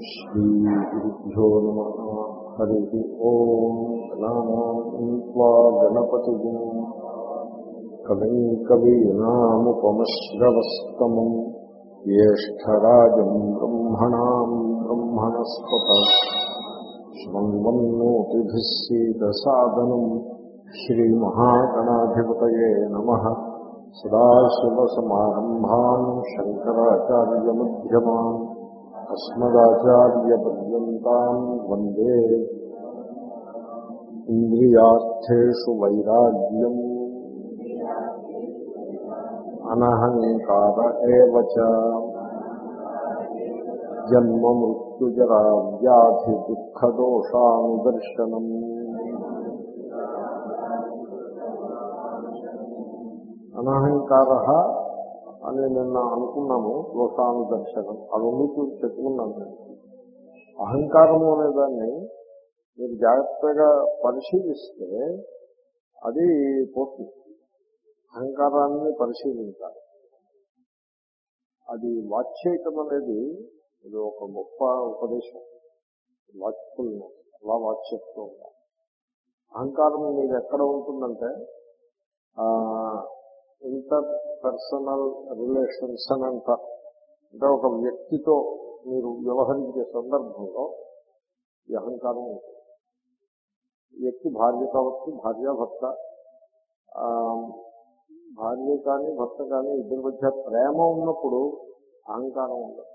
श्रीगुरुभ्यो नमः हरिः ओम् गणानान्त्वा गणपतिगुम् कविम् कवीनामुपमश्रवस्तमम् ज्येष्ठराजम् ब्रह्मणाम् ब्रह्मणस्पत शृण्वन्नोतिभिः सीदसादनम् श्रीमहागणाधिपतये नमः सदाशिवसमारम्भाम् शङ्कराचार्यमध्यमाम् అస్మదాచార్యపర్యంతం వందే. ఇంద్రియాస్థేషు వైరాగ్యం. అనహంకార జన్మ మృత్యుజరా వ్యాధి దుఃఖదోషానుదర్శనం అనహంకార అని నిన్న అనుకున్నాము దోషానుదర్శనం ఆ రెండు చెప్పుకున్నాను నేను. అహంకారము అనేదాన్ని మీరు జాగ్రత్తగా పరిశీలిస్తే అది పోతుంది. అహంకారాన్ని పరిశీలించాలి. అది వాచ్ అనేది ఇది ఒక గొప్ప ఉపదేశం. వాచ్ఫుల్నెస్ అలా వాచ్ అహంకారం మీకు ఎక్కడ ఉంటుందంటే ఇంటర్ పర్సనల్ రిలేషన్స్ అని అంటారు అంటే ఒక వ్యక్తితో మీరు వ్యవహరించే సందర్భంలో ఈ అహంకారం ఉంటుంది. వ్యక్తి భార్య కావచ్చు భార్యాభర్త భర్త భార్య కానీ భర్త కానీ ఇద్దరి మధ్య ప్రేమ ఉన్నప్పుడు అహంకారం ఉండదు.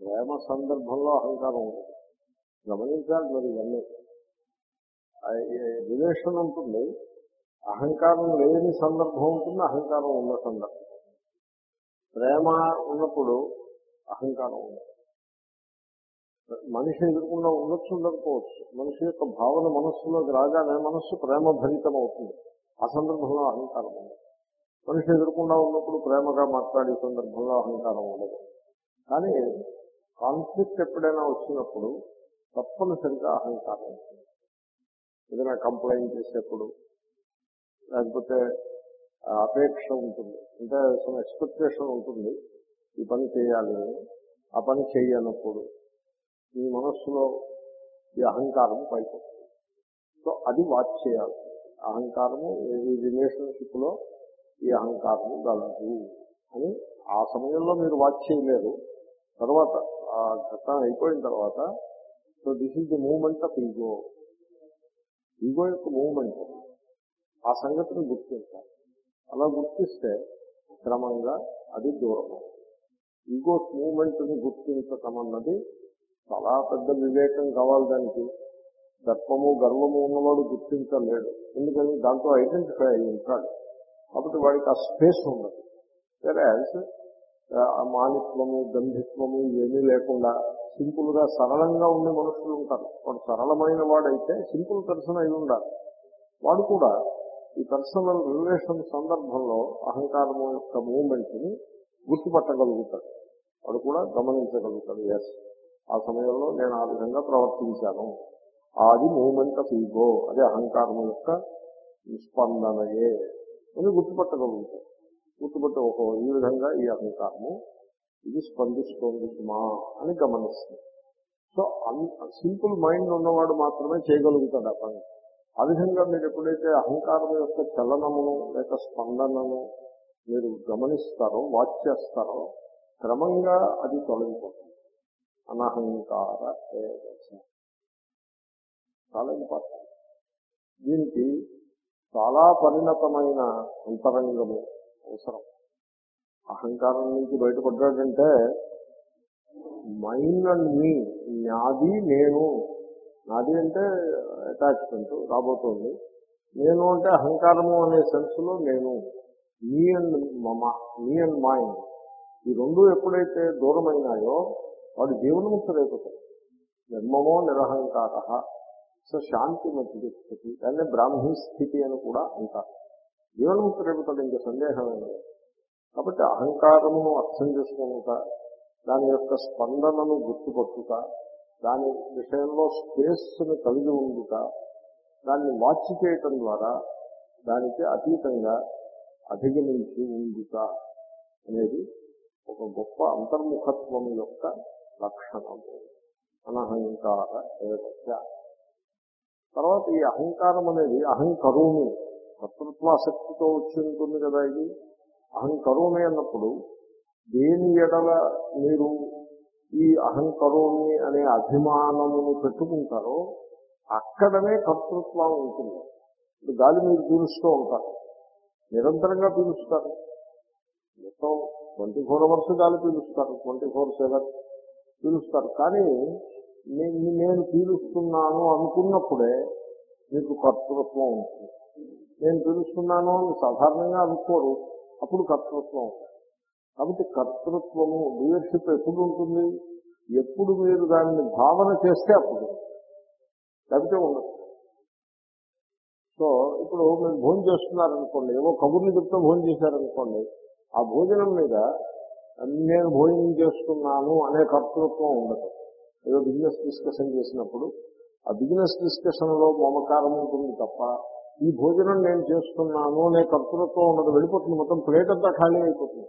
ప్రేమ సందర్భంలో అహంకారం ఉండదు. గమనించాలి మరి ఇవన్నీ. రిలేషన్ ఉంటుంది. అహంకారం లేని సందర్భం ఉంటుంది అహంకారం ఉన్న సందర్భం. ప్రేమ ఉన్నప్పుడు అహంకారం ఉండదు. మనిషి ఎదుర్కొండా ఉండొచ్చు ఉండకపోవచ్చు. మనిషి యొక్క భావన మనస్సులోకి రాగానే మనస్సు ప్రేమ భరితం అవుతుంది ఆ సందర్భంలో అహంకారం ఉండదు. మనిషి ఎదుర్కొండా ఉన్నప్పుడు ప్రేమగా మాట్లాడే సందర్భంలో అహంకారం ఉండదు. కానీ కాన్ఫ్లిక్ట్ ఎప్పుడైనా వచ్చినప్పుడు తప్పనిసరిగా అహంకారం ఉంటుంది. ఏదైనా కంప్లైంట్ చేసేప్పుడు లేకపోతే అపేక్ష ఉంటుంది. అంటే సమ్ ఎక్స్పెక్టేషన్ ఉంటుంది. ఈ పని చేయాలి అని. ఆ పని చేయనప్పుడు మీ మనస్సులో ఈ అహంకారం పైకి సో అది వాచ్ చేయాలి. అహంకారము ఈ రిలేషన్షిప్లో ఈ అహంకారము గలదు అని ఆ సమయంలో మీరు వాచ్ చేయలేరు. తర్వాత ఆ ఘట్టం అయిపోయిన తర్వాత so this is the moment of ego ego యొక్క మూమెంట్ ఆ సంగతిని గుర్తించాలి. అలా గుర్తిస్తే క్రమంగా అది దూరం ఈగో మూమెంట్ని గుర్తించటం అన్నది చాలా పెద్ద వివేకం కావాలి దానికి. దర్పము గర్వము ఉన్నవాడు గుర్తించలేడు. ఎందుకని? దాంతో ఐడెంటిఫై అయి ఉంటాడు. కాబట్టి వాడికి ఆ స్పేస్ ఉండదు. వెరాజ్ ఆ మానిత్వము గంధిత్వము ఇవేమీ లేకుండా సింపుల్గా సరళంగా ఉండే మనుషులు ఉంటారు. వాడు సరళమైన వాడైతే సింపుల్ పర్సన్ అయి ఉండాలి. వాడు కూడా ఈ పర్సనల్ రిలేషన్ సందర్భంలో అహంకారము యొక్క మూమెంట్ని గుర్తుపట్టగలుగుతాడు. వాడు కూడా గమనించగలుగుతాడు ఎస్ ఆ సమయంలో నేను ఆ విధంగా ప్రవర్తించాను. అది మూమెంట్ ఆఫ్ ఈగో అది అహంకారం యొక్క నిస్పందనయే అని గుర్తుపట్టగలుగుతాడు. గుర్తుపట్టి ఒక ఈ విధంగా ఈ అహంకారము ఇది స్పందిస్తోంది మా అని గమనిస్తుంది సో సింపుల్ మైండ్ ఉన్నవాడు మాత్రమే చేయగలుగుతాడు ఆ పని. ఆ విధంగా మీరు ఎప్పుడైతే అహంకారం యొక్క చలనమును లేక స్పందనను మీరు గమనిస్తారో వాచ్ చేస్తారో క్రమంగా అది తొలగిపోతుంది. అనహంకార ఏవచ. చాలా ఇంపార్టెంట్. దీనికి చాలా పరిణతమైన అంతరంగము అవసరం. అహంకారం నుంచి బయటపడ్డాడంటే మైండ్ అండ్ మీ నాది నేను నాది అంటే అటాచ్మెంట్ రాబోతోంది. నేను అంటే అహంకారము అనే సెన్స్లో నేను మీ అండ్ మమ మీ అండ్ మైండ్ ఈ రెండు ఎప్పుడైతే దూరమైనాయో వాడు జీవనముక్తుడైపోతాడు నిర్మమో నిరహంకార. సో శాంతి మధ్య స్థితి దాన్ని బ్రాహ్మీ స్థితి అని కూడా అంటారు. జీవనముక్తుడైపోతాడు ఇంకా సందేహమైన కాబట్టి అహంకారమును అర్థం చేసుకుంటా దాని యొక్క స్పందనను గుర్తుపట్టుతా దాని విషయంలో స్పేస్ను కలిగి ఉండుట దాన్ని వాచ్ చేయటం ద్వారా దానికి అతీతంగా అధిగమించి ఉండుట అనేది ఒక గొప్ప అంతర్ముఖత్వం యొక్క లక్షణము. అనహంకార ఏదచ్చ తర్వాత ఈ అహంకారం అనేది అహంకరోమి కర్తృత్వాసక్తితో వచ్చి ఉంటుంది కదా ఇది. అహంకరోమి అన్నప్పుడు దేని ఎడల మీరు ఈ అహంకరోమి అనే అభిమానమును పెట్టుకుంటారో అక్కడనే కర్తృత్వం ఉంటుంది. గాలి మీరు పీలుస్తూ ఉంటారు. నిరంతరంగా పీలుస్తారు. మొత్తం ట్వంటీ ఫోర్ అవర్స్ గాలి పీలుస్తారు. ట్వంటీ ఫోర్ సెవెన్ పీలుస్తారు. కానీ నేను నేను పీలుస్తున్నాను అనుకున్నప్పుడే మీకు కర్తృత్వం ఉంటుంది. నేను పీలుస్తున్నాను అని సాధారణంగా అనుకోరు. అప్పుడు కర్తృత్వం ఉంటుంది. కాబట్టి కర్తృత్వము లీడర్షిప్ ఎప్పుడు ఉంటుంది? ఎప్పుడు మీరు దాన్ని భావన చేస్తే అప్పుడు. లేకపోతే ఉండదు. సో ఇప్పుడు మీరు భోజనం చేస్తున్నారనుకోండి ఏవో కబుర్లు చెప్తే భోజనం చేశారనుకోండి ఆ భోజనం మీద నేను భోజనం చేస్తున్నాను అనే కర్తృత్వం ఉండదు. ఏదో బిజినెస్ డిస్కషన్ చేసినప్పుడు ఆ బిజినెస్ డిస్కషన్లో మమకారం ఉంటుంది తప్ప ఈ భోజనం నేను చేస్తున్నాను అనే కర్తృత్వం ఉండదు. వెళ్ళిపోతుంది మొత్తం ప్లేట్ అంతా ఖాళీ అయిపోతుంది.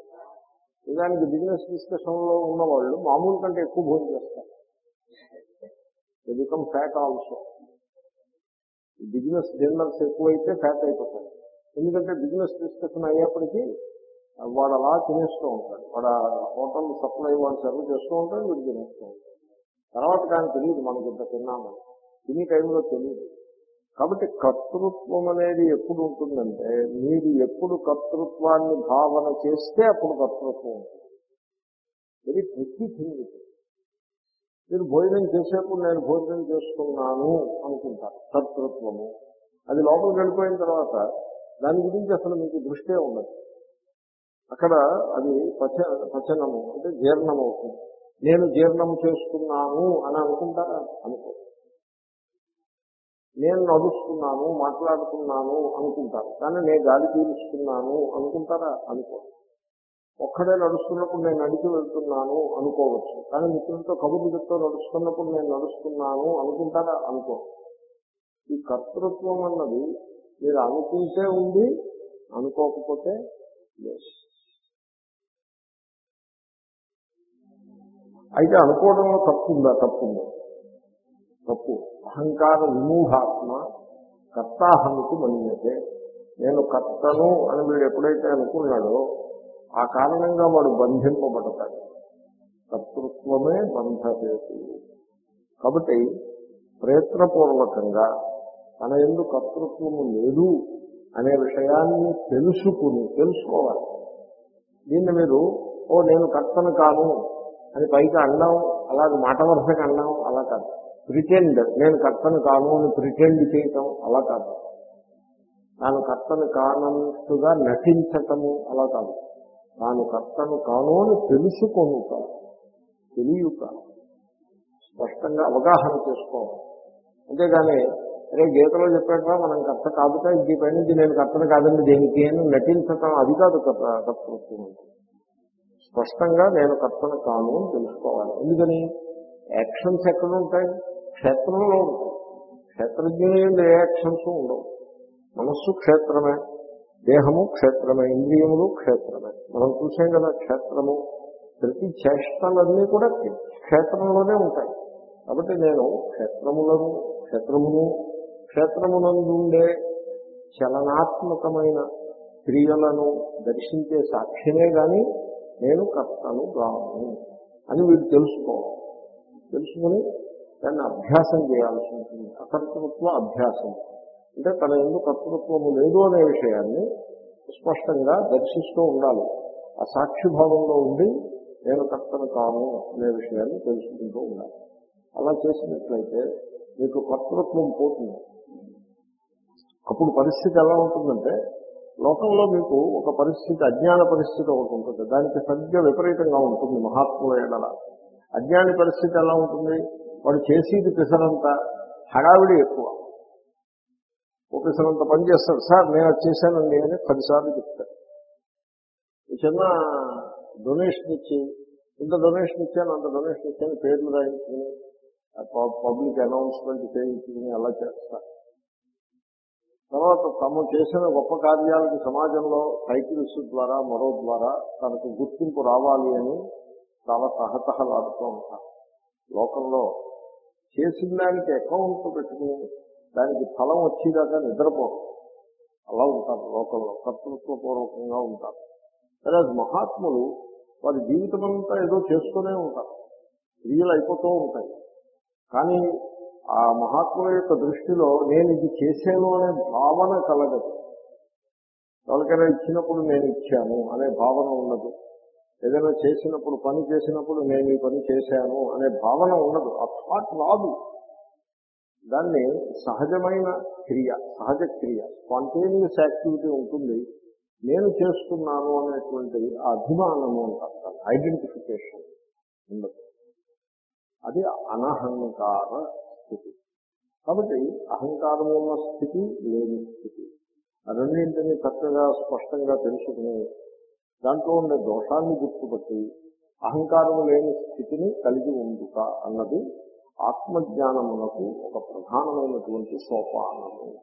నిజానికి బిజినెస్ డిస్కషన్లో ఉన్న వాళ్ళు మామూలు కంటే ఎక్కువ భోజనం చేస్తారు. Become fat also business dinners ఎక్కువైతే ఫ్యాట్ అయిపోతాయి ఎందుకంటే బిజినెస్ డిస్కషన్ అయ్యేప్పటికీ వాడు అలా తినేస్తూ ఉంటాడు. వాడు హోటల్ సప్లై వాడు సర్వ్ చేస్తూ ఉంటాడు వీడు తినేస్తూ ఉంటాడు. తర్వాత కానీ తెలియదు మనకి ఇంత తిన్నామని. తినే టైంలో తెలియదు. కాబట్టి కర్తృత్వం అనేది ఎప్పుడు ఉంటుందంటే మీరు ఎప్పుడు కర్తృత్వాన్ని భావన చేస్తే అప్పుడు కర్తృత్వం ఉంటుంది. వెరీ ట్రిక్కీ థింగ్ మీరు భోజనం చేసేప్పుడు నేను భోజనం చేస్తున్నాను అనుకుంటారు కర్తృత్వము. అది లోపలికి వెళ్ళిపోయిన తర్వాత దాని గురించి అసలు మీకు దృష్టే ఉండదు. అక్కడ అది పచ పచనము అంటే జీర్ణం అవుతుంది నేను జీర్ణం చేస్తున్నాను అని అనుకుంటారా? అనుకో నేను నడుస్తున్నాను మాట్లాడుతున్నాను అనుకుంటారు. కానీ నేను గాలి పీలుస్తున్నాను అనుకుంటారా? అనుకో ఒక్కడే నడుస్తున్నప్పుడు నేను నడిచి వెళ్తున్నాను అనుకోవచ్చు. కానీ మిత్రులతో కబుర్లు చెప్తూ నడుస్తున్నప్పుడు నేను నడుస్తున్నాను అనుకుంటారా? అనుకో ఈ కర్తృత్వం అన్నది మీరు అనుకుంటే ఉంది అనుకోకపోతే లేదు. అయితే అనుకోవడంలో తప్పు ఉందా? తప్పు. అహంకార విమూఢాత్మ కర్తాహమికి మన్యతే. నేను కర్తను అని వీడు ఎప్పుడైతే అనుకున్నాడో ఆ కారణంగా వాడు బంధింపబడతాడు. కర్తృత్వమే బంధహేతు. కాబట్టి ప్రయత్నపూర్వకంగా తన ఎందు కర్తృత్వము లేదు అనే విషయాన్ని తెలుసుకుని తెలుసుకోవాలి. దీన్ని మీరు ఓ నేను కర్తను కాను అని పైకి అన్నాం అలాగే మాట వరుసగా అన్నాం అలా కాదు. ప్రిటెండ్ నేను కర్తను కాను అని ప్రిటెండ్ చేయటం అలా కాదు. తాను కర్తను కానట్టుగా నటించటము అలా కాదు. తాను కర్తను కాను అని తెలుసుకొనుట తెలియట స్పష్టంగా అవగాహన చేసుకోవాలి అంతేగాని అరే గీతలో చెప్పాక మనం కర్త కాదుగా ఈ పై నుంచి నేను కర్తను కాదండి దేనికి అని నటించటం అది కాదు కర్తృత్వం. స్పష్టంగా నేను కర్తను కాను అని తెలుసుకోవాలి. ఎందుకని? యాక్షన్స్ ఎక్కడ ఉంటాయి క్షేత్రంలో ఉంటాయి క్షేత్రజ్ఞుని రియాక్షన్స్ ఉండవు. మనస్సు క్షేత్రమే దేహము క్షేత్రమే ఇంద్రియములు క్షేత్రమే. మనం చూసాం కదా క్షేత్రము ప్రతి చేష్టలన్నీ కూడా క్షేత్రంలోనే ఉంటాయి. కాబట్టి నేను క్షేత్రములను క్షేత్రమును క్షేత్రమునందుండే చలనాత్మకమైన క్రియలను దర్శించే సాక్ష్యమే కానీ నేను కర్తను రాను అని వీడు తెలుసుకోవాలి. తెలుసుకుని దాన్ని అభ్యాసం చేయాల్సి ఉంటుంది అకర్తృత్వ అభ్యాసం. అంటే తన ఎందుకు కర్తృత్వము లేదు అనే విషయాన్ని స్పష్టంగా దర్శిస్తూ ఉండాలి. ఆ సాక్షిభావంలో ఉండి నేను కర్తను కాను అనే విషయాన్ని తెలుసుకుంటూ ఉండాలి. అలా చేసినట్లయితే మీకు కర్తృత్వం పోతుంది. అప్పుడు పరిస్థితి ఎలా ఉంటుందంటే లోకంలో మీకు ఒక పరిస్థితి అజ్ఞాన పరిస్థితి ఒకటి ఉంటుంది. దానికి సరిగ్గా విపరీతంగా ఉంటుంది మహాత్ముల ఎడల. అజ్ఞాని పరిస్థితి ఎలా ఉంటుంది? వాడు చేసేది పిసరంత హడావిడి ఎక్కువ. ఒక పిసరంత పని చేస్తాడు. సార్ నేను అది చేశానండి అని పదిసార్లు చెప్తాడు. ఈ చిన్న డొనేషన్ ఇచ్చి ఇంత డొనేషన్ ఇచ్చాను అంత డొనేషన్ ఇచ్చాను పేర్లు రాయించుకుని పబ్లిక్ అనౌన్స్మెంట్ చేయించుకుని అలా చేస్తారు తర్వాత తమ చేసిన గొప్ప కార్యాలకు సమాజంలో టైటిల్స్ ద్వారా మరో ద్వారా తనకు గుర్తింపు రావాలి అని చాలా తహతహలాడుతూ ఉంటారు. లోకంలో చేసిన దానికి అకౌంట్ పెట్టుకుని దానికి ఫలం వచ్చేదాకా నిద్రపోరు. అలా ఉంటారు లోకంలో కర్తృత్వపూర్వకంగా ఉంటారు. సరే మహాత్ములు వారి జీవితం అంతా ఏదో చేస్తూనే ఉంటారు. క్రియలు అయిపోతూ ఉంటాయి. కానీ ఆ మహాత్ముల యొక్క దృష్టిలో నేను ఇది చేశాను అనే భావన కలగదు. ఎవరికైనా ఇచ్చినప్పుడు నేను ఇచ్చాను అనే భావన ఉండదు. ఏదైనా చేసినప్పుడు పని చేసినప్పుడు నేను ఈ పని చేశాను అనే భావన ఉండదు. ఆ థాట్ రాదు. దాన్ని సహజమైన క్రియ సహజ క్రియ స్పాంటేనియస్ యాక్టివిటీ ఉంటుంది. నేను చేస్తున్నాను అనేటువంటి ఆ అభిమానము అంటారు. ఐడెంటిఫికేషన్ ఉండదు. అది అనహంకార స్థితి. కాబట్టి అహంకారం ఉన్న స్థితి లేని స్థితి. ఆ చక్కగా స్పష్టంగా తెలుసుకుని దాంట్లో ఉండే దోషాన్ని గుర్తుపట్టి అహంకారం లేని స్థితిని కలిగి ఉండుట అన్నది ఆత్మజ్ఞానమునకు ఒక ప్రధానమైనటువంటి సోపానము.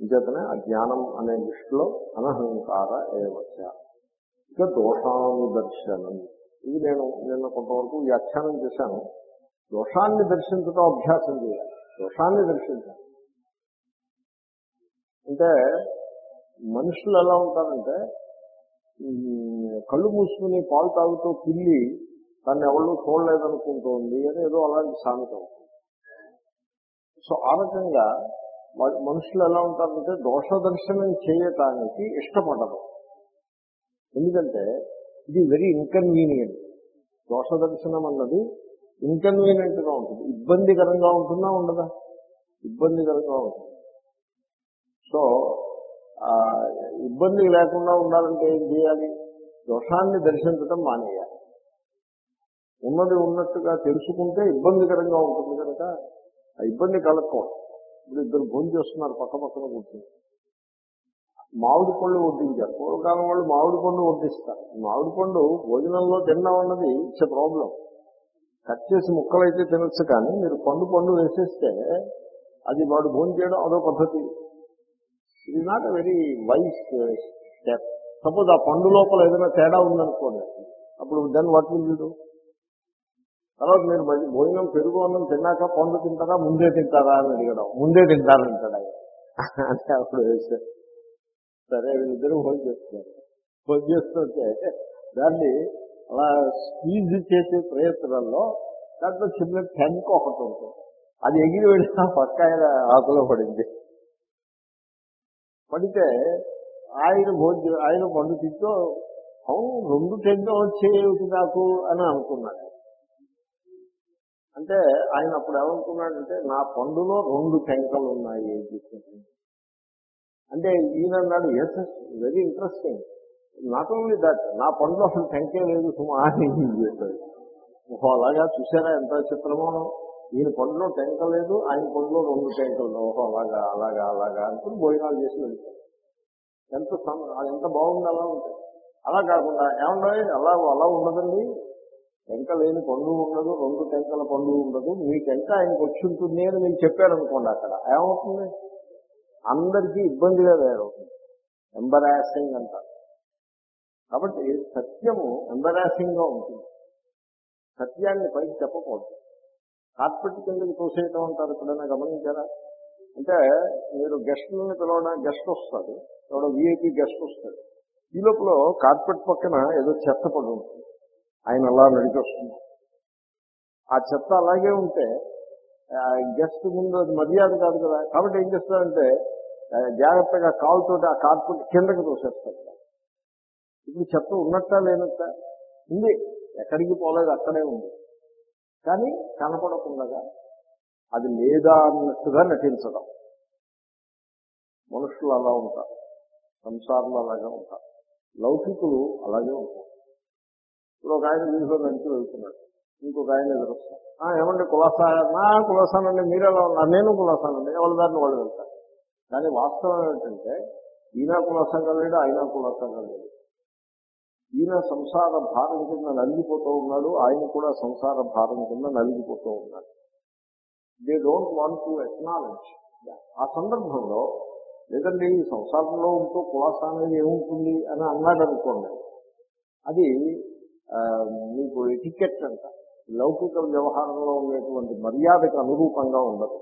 ఇంచేతనే ఆ జ్ఞానం అనే దృష్టిలో అనహంకార ఏవచ్చ ఇక దోషానుదర్శనం. ఇది నేను నిన్న కొంతవరకు వ్యాఖ్యానం చేశాను. దోషాన్ని దర్శించడం అభ్యాసం చేయాలి. దోషాన్ని దర్శించాలి. అంటే మనుషులు ఎలా ఉంటారంటే కళ్ళు మూసుకుని పాలు తాగుతూ పిల్లి తను ఎవరు చూడలేదనుకుంటోంది అని ఏదో అలాంటి సామెత సో ఆ రకంగా మనుషులు ఎలా ఉంటారంటే దోష దర్శనం చేయటానికి ఇష్టపడరు. ఎందుకంటే ఇది వెరీ ఇన్కన్వీనియంట్ దోష దర్శనం అన్నది ఇన్కన్వీనియంట్గా ఉంటుంది. ఇబ్బందికరంగా ఉంటుందా ఉండదా? ఇబ్బందికరంగా ఉంటుంది. సో ఇబ్బంది లేకుండా ఉండాలంటే ఏం చేయాలి? దోషాన్ని దర్శించడం మానేయాలి. ఉన్నది ఉన్నట్టుగా తెలుసుకుంటే ఇబ్బందికరంగా ఉంటుంది కనుక ఆ ఇబ్బంది కలగకూడదు ఇప్పుడు ఇద్దరు భోజనం చేస్తున్నారు పక్క పక్కన కూర్చొని. మామిడి పండు వడ్డించారు. పూర్వకాలం వాళ్ళు మామిడి పండు వడ్డిస్తారు. మామిడి పండు భోజనంలో తినడం అన్నది ఇట్స్ ప్రాబ్లం. కట్ చేసి ముక్కలైతే తినచ్చు కానీ మీరు పండు పండు వేసేస్తే అది వాడు భోజనం చేయడం అదో పద్ధతి. ఇది not very wise step. Suppose ఆ పండు లోపల ఏదైనా తేడా ఉందనుకోండి అప్పుడు దెన్ వాట్ విల్ యూ తర్వాత మీరు భోజనం పెరుగు అన్నం తిన్నాక పండు తింటారా ముందే తింటారా అని అడిగడం. ముందే తింటారని ఆయన. అంటే అప్పుడు వేస్తే సరే వీళ్ళిద్దరూ భోజనం చేస్తున్నారు. భోజనం చేస్తుంటే దాన్ని అలా స్క్వీజ్ చేసే ప్రయత్నంలో దాంట్లో చిన్న టెంక్ ఒకటి ఉంటుంది. అది ఎగిరి వెళ్ళిన పక్క ఆయన ఆకులో పడింది. పడితే ఆయన భోజనం ఆయన పండు తింటూ అవును రెండు టెంకలు వచ్చేవి నాకు? అని అనుకున్నాడు. అంటే ఆయన అప్పుడు ఏమనుకున్నాడంటే నా పండులో రెండు టెంకలు ఉన్నాయి అని అంటే ఈయన అన్నాడు yes very interesting not only that నా పండులో అసలు టెంకే లేదు సుమా అని చెప్పాడు. అలాగా చూసారా ఎంత చిత్రమో ఈయన పండులో టెంక లేదు ఆయన పండులో రెండు టెంకలు. ఓహో అలాగా అలాగా అలాగా అనుకుని భోజనాలు చేసి వెళ్తారు ఎంత ఎంత బాగుంది అలా ఉంటాయి అలా కాకుండా ఏమన్నా అలా అలా ఉండదండి? టెంక లేని పండు ఉండదు రెండు టెంకల పండు ఉండదు. మీ టెంక ఆయనకు వచ్చి ఉంటుంది అని మీరు చెప్పారనుకోండి అక్కడ. ఏమవుతుంది? అందరికీ ఇబ్బందిగా తయారవుతుంది. ఎంబరాసింగ్ అంటారు. కాబట్టి సత్యము ఎంబరాసింగ్గా ఉంటుంది. సత్యాన్ని పైకి చెప్పకూడదు. కార్పెట్ కిందకి తోసేయటం అంటారు ఎప్పుడైనా గమనించారా? అంటే మీరు గెస్ట్లను పిలవడం? గెస్ట్ వస్తాడు. ఎవడో విఐపి గెస్ట్ వస్తాడు. ఈ లోపల కార్పెట్ పక్కన ఏదో చెత్త పడి ఉంటుంది. ఆయన అలా నడిచి వస్తుంది ఆ చెత్త అలాగే ఉంటే గెస్ట్ ముందు అది మర్యాద కాదు కదా. కాబట్టి ఏం చేస్తారంటే జాగ్రత్తగా కాలుతోటి ఆ కార్పెట్ కిందకి తోసేస్తారు. ఇప్పుడు చెత్త ఉన్నట్టా లేనట్ట? ఉంది. ఎక్కడికి పోలేదు అక్కడే ఉంది. కానీ కనపడకుండా అది లేదా అన్నట్టుగా నటించడం. మనుషులు అలా ఉంటారు. సంసారులు అలాగే ఉంటారు. లౌకికులు అలాగే ఉంటారు. ఇప్పుడు ఒక ఆయన మీరు నడిచి వెళ్తున్నాడు. ఇంకొక ఆయన ఎదురొస్తారు ఏమండి కులాసా నా కులాసానండి మీరు ఎలా ఉన్నారు? నేను కులాసానండి ఎవరి దారిని వాళ్ళు వెళ్తారు? కానీ వాస్తవం ఏంటంటే ఈయన కులాసంగా లేడు ఆయన కులాసంగా లేడు. ఈయన సంసార భారం కింద నలిగిపోతూ ఉన్నాడు ఆయన కూడా సంసార భారం కింద నలిగిపోతూ ఉన్నాడు. They don't want to acknowledge ఆ సందర్భంలో లేదండి ఈ సంసారంలో ఉంటూ కులాస అనేది ఏముంటుంది అని అన్నాడు అనుకోండి. అది మీకు ఎటికెట్ అంట. లౌకిక వ్యవహారంలో ఉండేటువంటి మర్యాదకు అనురూపంగా ఉండదు.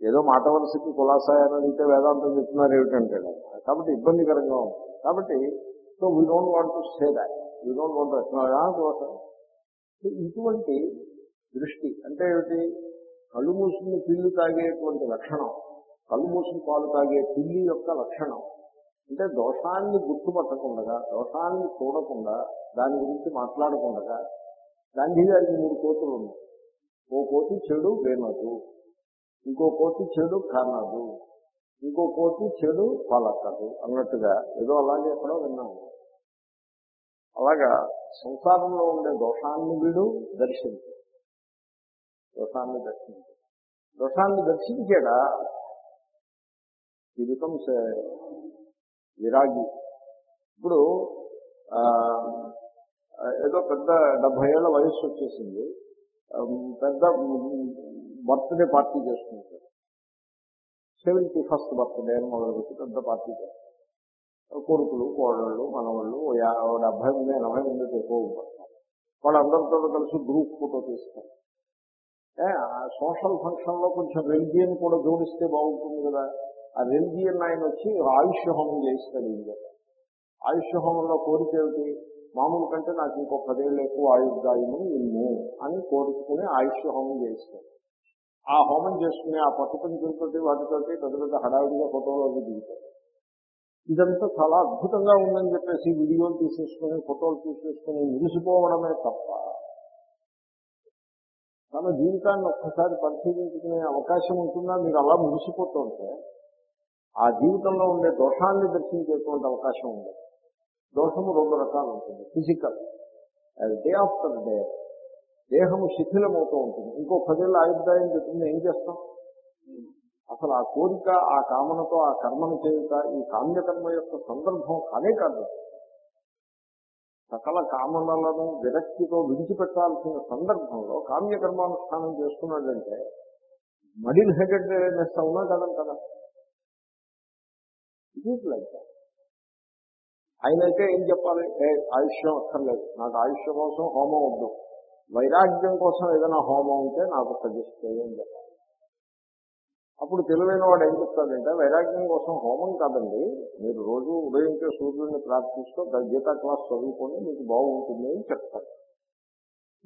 ఏదో మాట వలసకి కులాసాయని అడిగితే వేదాంతం చెప్తున్నారు ఏమిటంటే కాబట్టి ఇబ్బందికరంగా ఉంటుంది. కాబట్టి so we don't want to say that we don't want ఇటువంటి దృష్టి అంటే ఏమిటి? కళ్ళు మూసుకుని పిల్లి తాగేటువంటి లక్షణం కళ్ళు మూసుకుని పాలు తాగే పిల్లి యొక్క లక్షణం అంటే దోషాన్ని గుర్తుపట్టకుండా దోషాన్ని చూడకుండా దాని గురించి మాట్లాడకుండా గాంధీ గారికి మూడు కోతులు ఉన్నాయి. ఓ కోతి చెడు వేనదు ఇంకో కోతి చెడు కానదు ఇంకో కోతి చెడు పలకదు అన్నట్టుగా ఏదో అలాగే ఎక్కడో విన్నాము అలాగా సంసారంలో ఉండే దోషాన్ని వీడు దర్శించు దోషాన్ని దర్శించు దోషాన్ని దర్శించాడా? ఈ బికమ్స్ విరాగి. ఇప్పుడు ఏదో పెద్ద డెబ్బై ఏళ్ళ వయస్సు వచ్చేసింది. పెద్ద బర్త్డే పార్టీ చేసుకుంటారు సెవెంటీ ఫస్ట్ బర్త్డే అని మొదలుపెట్టి పెద్ద పార్టీ చేస్తారు కొడుకులు కోడళ్ళు మనవాళ్ళు ఓ యా- ఓ డెబ్బై మంది ఎనభై మంది ఎక్కువ ఉంటారు వాళ్ళందరితో కలిసి గ్రూప్ ఫోటో తీస్తారు ఏ, ఆ సోషల్ ఫంక్షన్లో కొంచెం రెలిజియన్ కూడా జోడిస్తే బాగుంటుంది కదా. ఆ రెలిజియన్ ఆయన వచ్చి ఆయుష్ హోమం చేయిస్తాడు ఇండియా ఆయుష్ హోమంలో కోరిక ఏమిటి? మామూలు కంటే నాకు ఇంకో పదేళ్ళు ఎక్కువ ఆయుర్దాయము ఇన్ను అని కోరుకుని ఆయుష్ హోమం చేయిస్తాడు. ఆ హోమం చేసుకుని ఆ పట్టు పంచులతోటి వాటితోటి పెద్ద పెద్ద హడావిడిగా ఫోటోలు అవి దిగుతారు. ఇదంతా చాలా అద్భుతంగా ఉందని చెప్పేసి వీడియోలు తీసేసుకుని ఫోటోలు తీసేసుకుని మురిసిపోవడమే తప్ప తన జీవితాన్ని ఒక్కసారి పరిశీలించుకునే అవకాశం ఉంటుందా? మీరు అలా మురిసిపోతూ ఉంటే ఆ జీవితంలో ఉండే దోషాన్ని దర్శించేటువంటి అవకాశం ఉంది దోషము రెండు రకాలు ఉంటుంది. ఫిజికల్. Day after day. దేహము శిథిలమవుతూ ఉంటుంది. ఇంకో పదేళ్ళ ఆయుర్దాయం చెప్పింది ఏం చేస్తాం? అసలు ఆ కోరిక ఆ కామనతో ఆ కర్మను చేయుట ఈ కామ్యకర్మ యొక్క సందర్భం కానే కాదు. సకల కామనలను విరక్తితో విడిచిపెట్టాల్సిన సందర్భంలో కామ్యకర్మానుష్ఠానం చేస్తున్నాడంటే మడిల్ హెడెడ్నెస్ అవునా కదండి కదా ఇట్ లైక్ ఆయనైతే ఏం చెప్పాలి? ఏ ఆయుష్యం అక్కర్లేదు. నాకు ఆయుష్య కోసం హోమం వద్దు. వైరాగ్యం కోసం ఏదైనా హోమం ఉంటే నాకు సజెస్ట్ చేయండి. అప్పుడు తెలివైన వాడు ఏం చెప్తాడంటే వైరాగ్యం కోసం హోమం కాదండి. మీరు రోజు ఉదయించే సూర్యుడిని ప్రార్థిస్తూ గీతా క్లాస్ చదువుకొని మీకు బాగుంటుంది అని చెప్తాడు.